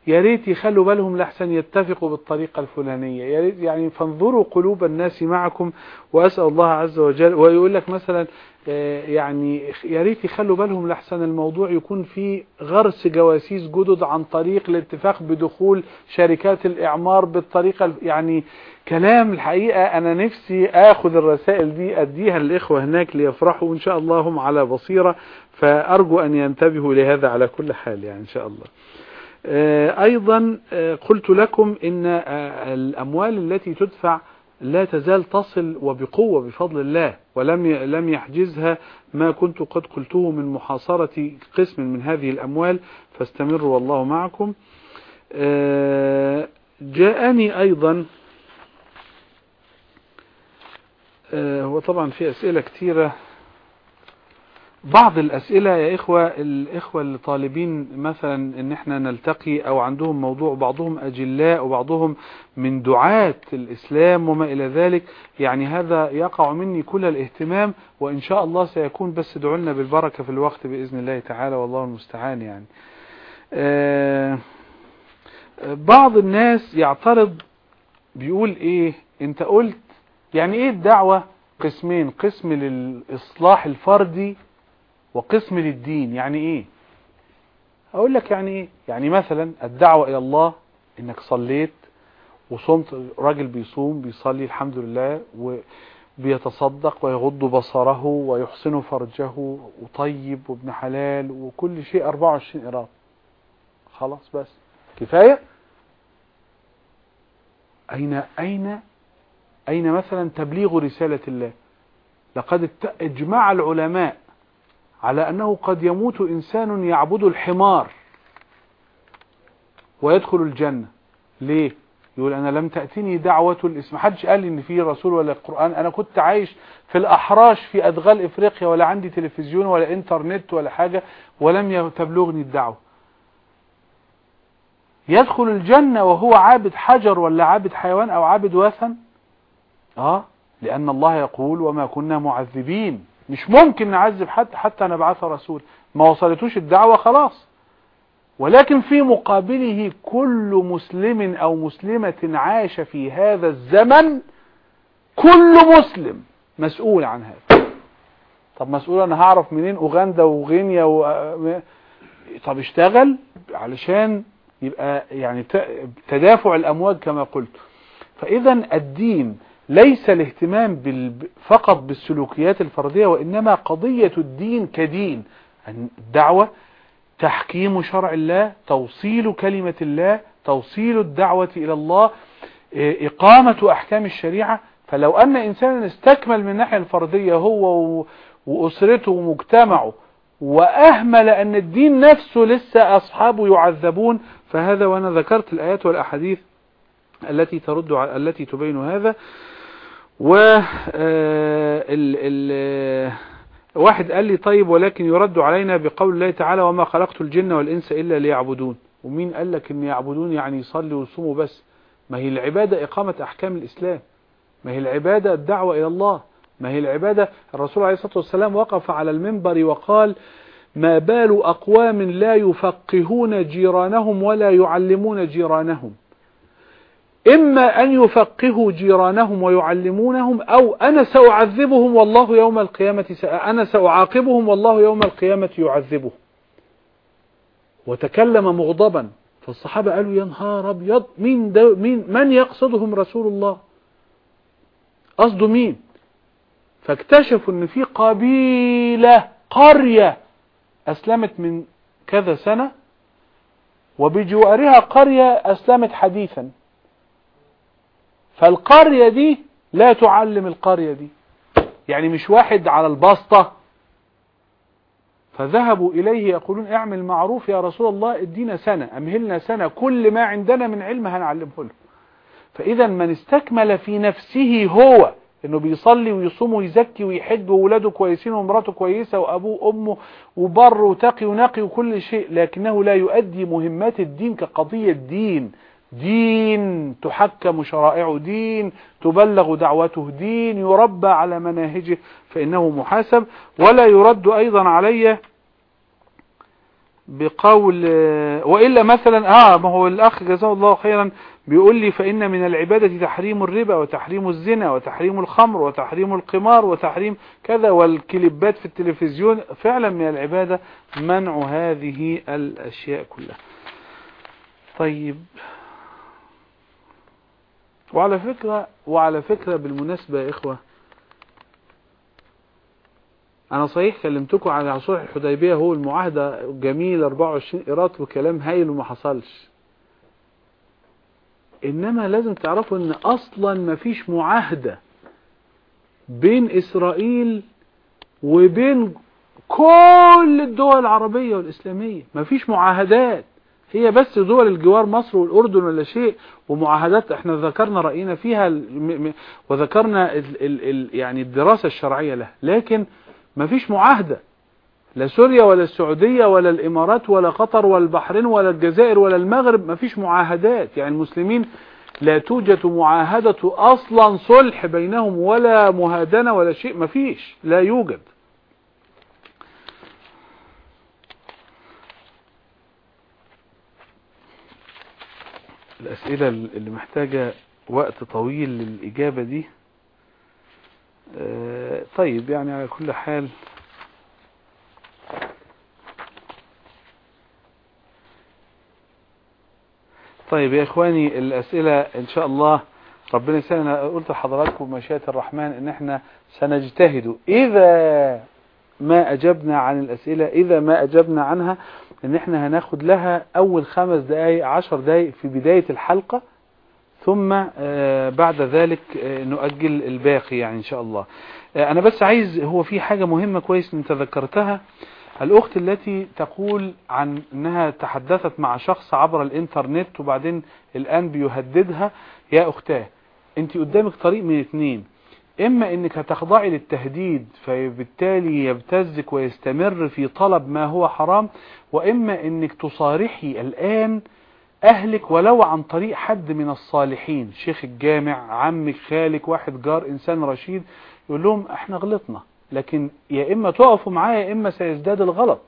Speaker 1: يا ريت يخلوا بالهم لحسن يتفقوا بالطريقة الفلانية. يا ريت يعني فانظروا قلوب الناس معكم وأسأل الله عز وجل. ويقول لك مثلا يعني يا ريت يخلوا بالهم لحسن الموضوع يكون في غرس جواسيس جدد عن طريق الاتفاق بدخول شركات الإعمار بالطريقة يعني كلام الحقيقة أنا نفسي أخذ الرسائل دي أديها للإخوة هناك ليفرحوا إن شاء الله هم على بصيرة فأرجو أن ينتبهوا لهذا على كل حال يعني إن شاء الله. أيضا قلت لكم إن الأموال التي تدفع لا تزال تصل وبقوة بفضل الله ولم لم يحجزها ما كنت قد قلته من محاصرة قسم من هذه الأموال فاستمروا والله معكم. جاءني أيضا هو طبعا في أسئلة كثيرة. بعض الأسئلة يا إخوة الإخوة اللي طالبين مثلا إن إحنا نلتقي أو عندهم موضوع بعضهم أجلاء وبعضهم من دعاة الإسلام وما إلى ذلك يعني هذا يقع مني كل الاهتمام وإن شاء الله سيكون بس ادعوا لنا بالبركة في الوقت بإذن الله تعالى والله المستعان يعني. آه بعض الناس يعترض بيقول إيه أنت قلت يعني إيه الدعوة؟ قسمين قسم للإصلاح الفردي وقسم للدين يعني إيه؟ أقول لك يعني إيه؟ يعني مثلا الدعوة إلى الله إنك صليت وصمت راجل بيصوم بيصلي الحمد لله وبيتصدق ويغض بصره ويحسن فرجه وطيب وابن حلال وكل شيء 24 إراد خلاص بس. كفاية؟ أين أين أين مثلا تبليغ رسالة الله؟ لقد اجمع العلماء على أنه قد يموت إنسان يعبد الحمار ويدخل الجنة. ليه؟ يقول أنا لم تأتني دعوة الاسم حدش قال لي إن في رسول ولا القرآن أنا كنت عايش في الأحراش في أدغال إفريقيا ولا عندي تلفزيون ولا إنترنت ولا حاجة ولم تبلغني الدعوة. يدخل الجنة وهو عابد حجر ولا عابد حيوان أو عابد وثن؟ آه لأن الله يقول وما كنا معذبين. مش ممكن نعذب حتى حتى نبعث رسول. ما وصلتوش الدعوة خلاص. ولكن في مقابله كل مسلم أو مسلمة عاش في هذا الزمن كل مسلم مسؤول عن هذا. طب مسؤول أنا هعرف منين؟ أوغندا وغينيا و... طب اشتغل علشان يبقى يعني تدافع الأمواج كما قلت. فإذا الدين ليس الاهتمام فقط بالسلوكيات الفردية وإنما قضية الدين كدين. الدعوة تحكيم شرع الله توصيل كلمة الله توصيل الدعوة إلى الله إقامة أحكام الشريعة. فلو أن إنسانا استكمل من الناحية الفردية هو وأسرته ومجتمعه وأهمل أن الدين نفسه لسه أصحابه يعذبون فهذا وأنا ذكرت الآيات والأحاديث التي ترد التي تبين هذا. و ال واحد قال لي طيب ولكن يرد علينا بقول الله تعالى وما خلقت الجن والإنس إلا ليعبدون. ومين قال لك إن يعبدون؟ يعني يصلي ويصوموا بس. ما هي العبادة إقامة أحكام الإسلام. ما هي العبادة الدعوة إلى الله. ما هي العبادة؟ الرسول عليه الصلاة والسلام وقف على المنبر وقال ما بال أقوام لا يفقهون جيرانهم ولا يعلمون جيرانهم. إما أن يفقهوا جيرانهم ويعلمونهم أو أنا سأعذبهم والله يوم القيامة أنا سأعاقبهم والله يوم القيامة يعذبهم وتكلم مغضبا فالصحابة قالوا يا نهار أبيض مين, مين من يقصدهم رسول الله؟ قصده مين؟ فاكتشفوا إن في قبيلة قرية أسلمت من كذا سنة وبجوارها قرية أسلمت حديثا. فالقرية دي لا تعلم القرية دي. يعني مش واحد على البسطة. فذهبوا إليه يقولون اعمل معروف يا رسول الله ادينا سنة أمهلنا سنة كل ما عندنا من علم هنعلمه له فإذا من استكمل في نفسه هو إنه بيصلي ويصوم ويزكي ويحج وولاده كويسين ومراته كويسة وأبوه وأمه وبر وتقي ونقي وكل شيء لكنه لا يؤدي مهمات الدين كقضية دين دين تحكم شرائعه دين تبلغ دعوته دين يربى على مناهجه فإنه محاسب. ولا يرد أيضا علي بقول وإلا مثلا آه ما هو الأخ جزاه الله خيرا بيقول لي فإن من العبادة تحريم الربا وتحريم الزنا وتحريم الخمر وتحريم القمار وتحريم كذا والكليبات في التلفزيون. فعلا من العبادة منع هذه الأشياء كلها. طيب. وعلى فكرة وعلى فكرة بالمناسبة يا إخوة أنا صحيح كلمتكم على عصور الحديبية هو المعاهدة جميل 24 إيرات وكلام هايل وما حصلش. إنما لازم تعرفوا إن أصلا ما فيش معاهدة بين إسرائيل وبين كل الدول العربية والإسلامية. ما فيش معاهدات. هي بس دول الجوار مصر والأردن ولا شيء ومعاهدات إحنا ذكرنا رأينا فيها وذكرنا يعني الدراسة الشرعية لها لكن ما فيش معاهدة. لا سوريا ولا السعودية ولا الإمارات ولا قطر ولا البحرين ولا الجزائر ولا المغرب ما فيش معاهدات. يعني المسلمين لا توجد معاهدة أصلا صلح بينهم ولا مهادنة ولا شيء ما فيش لا يوجد. الأسئلة اللي محتاجة وقت طويل للإجابة دي. طيب يعني على كل حال. طيب يا إخواني الأسئلة إن شاء الله ربنا يسأل أنا قلت لحضراتكم مشيئة الرحمن إن إحنا سنجتهد. إذا ما أجبنا عن الأسئلة إذا ما أجبنا عنها إن إحنا هناخد لها أول خمس دقايق عشر دقايق في بداية الحلقة ثم بعد ذلك نؤجل الباقي يعني إن شاء الله. أنا بس عايز هو في حاجة مهمة كويس من تذكرتها الأخت التي تقول عن أنها تحدثت مع شخص عبر الإنترنت وبعدين الآن بيهددها يا أختاه أنت قدامك طريق من اثنين إما أنك هتخضعي للتهديد فبالتالي يبتزك ويستمر في طلب ما هو حرام وإما أنك تصارحي الآن أهلك ولو عن طريق حد من الصالحين شيخ الجامع عمك خالك واحد جار إنسان رشيد يقول لهم إحنا غلطنا لكن يا إما تقفوا معايا يا إما سيزداد الغلط.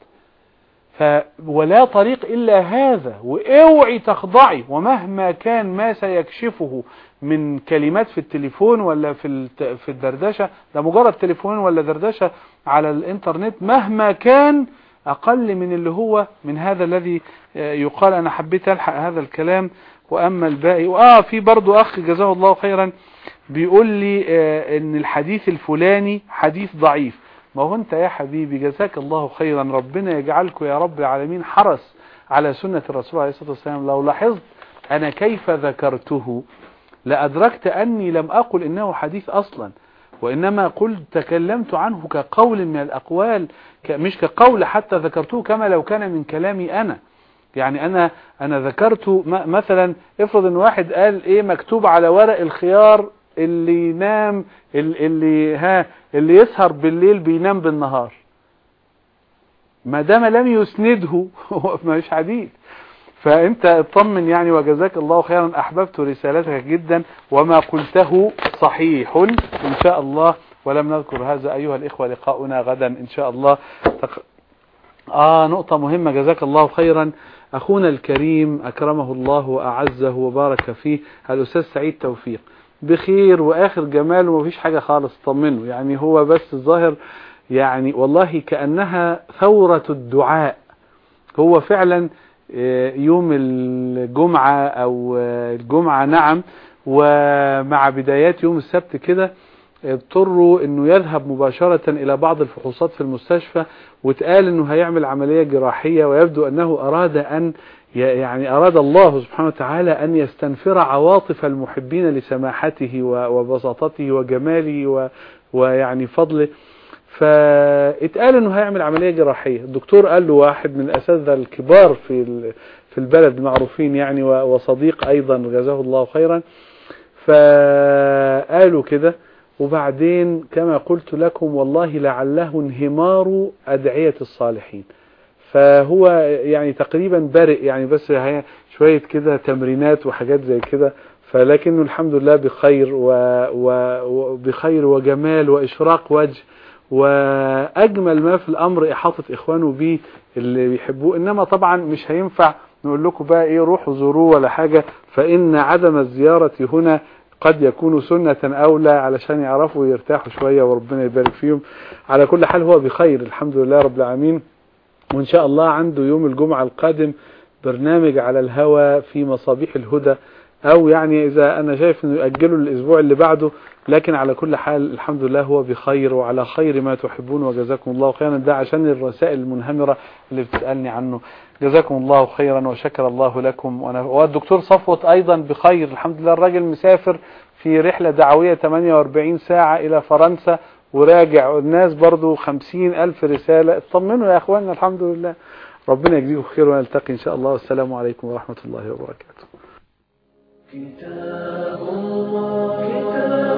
Speaker 1: ف ولا طريق إلا هذا واوعي تخضعي ومهما كان ما سيكشفه من كلمات في التليفون ولا في في الدردشة ده مجرد تليفون ولا دردشة على الإنترنت مهما كان أقل من اللي هو من هذا الذي يقال أنا حبيت ألحق هذا الكلام وأما الباقي وآه في برضو أخ جزاه الله خيرا بيقول لي آه إن الحديث الفلاني حديث ضعيف. ما هو انت يا حبيبي جزاك الله خيرا. ربنا يجعلكم يا رب العالمين حرس على سنة الرسول عليه الصلاة والسلام. لو لاحظت أنا كيف ذكرته لأدركت أني لم أقل إنه حديث أصلا وإنما قلت تكلمت عنه كقول من الأقوال مش كقول حتى ذكرته كما لو كان من كلامي أنا. يعني أنا أنا ذكرت مثلا افرض إن واحد قال إيه مكتوب على ورق الخيار اللي ينام اللي ها اللي يسهر بالليل بينام بالنهار. ما دام لم يسنده مش حديث. فأنت اطمن يعني وجزاك الله خيرا أحببت رسالتك جدا وما قلته صحيح إن شاء الله. ولم نذكر هذا أيها الإخوة لقاؤنا غدا إن شاء الله. تق... آه نقطة مهمة. جزاك الله خيرا. أخونا الكريم أكرمه الله وأعزه وبارك فيه. الأستاذ سعيد توفيق. بخير وآخر جمال ومفيش حاجة خالص طمنه. يعني هو بس الظاهر يعني والله كأنها ثورة الدعاء. هو فعلا يوم الجمعة أو الجمعة نعم ومع بدايات يوم السبت كده اضطروا إنه يذهب مباشرة إلى بعض الفحوصات في المستشفى واتقال إنه هيعمل عملية جراحية ويبدو أنه أراد أن يعني أراد الله سبحانه وتعالى أن يستنفر عواطف المحبين لسماحته وبساطته وجماله ويعني فضله. فاتقال إنه هيعمل عملية جراحية. الدكتور قال له واحد من الأساتذة الكبار في في البلد معروفين يعني وصديق أيضا جزاه الله خيرا. فقالوا كده. وبعدين كما قلت لكم والله لعله انهمار أدعية الصالحين. فهو يعني تقريبا برئ يعني بس شوية كده تمرينات وحاجات زي كده. فلكنه الحمد لله بخير وبخير وجمال وإشراق وجه. وأجمل ما في الأمر إحاطة إخوانه به اللي بيحبوه. إنما طبعا مش هينفع نقول لكم بقى إيه روحوا زوروه ولا حاجة. فإن عدم الزيارة هنا قد يكون سنة أولى علشان يعرفوا يرتاحوا شوية وربنا يبارك فيهم. على كل حال هو بخير الحمد لله رب العالمين. وإن شاء الله عنده يوم الجمعة القادم برنامج على الهوى في مصابيح الهدى أو يعني إذا أنا شايف إنه يأجلوا الأسبوع اللي بعده لكن على كل حال الحمد لله هو بخير وعلى خير ما تحبون وجزاكم الله خيرا. ده عشان الرسائل المنهمرة اللي بتسألني عنه. جزاكم الله خيرا وشكر الله لكم. والدكتور صفوت أيضا بخير. الحمد لله الراجل مسافر في رحلة دعوية 48 ساعة إلى فرنسا. وراجع الناس برضو 50 ألف رسالة. اطمنوا يا إخواننا الحمد لله. ربنا يجزيكم خير ونلتقي إن شاء الله. والسلام عليكم ورحمة الله وبركاته.
Speaker 2: كتاب الله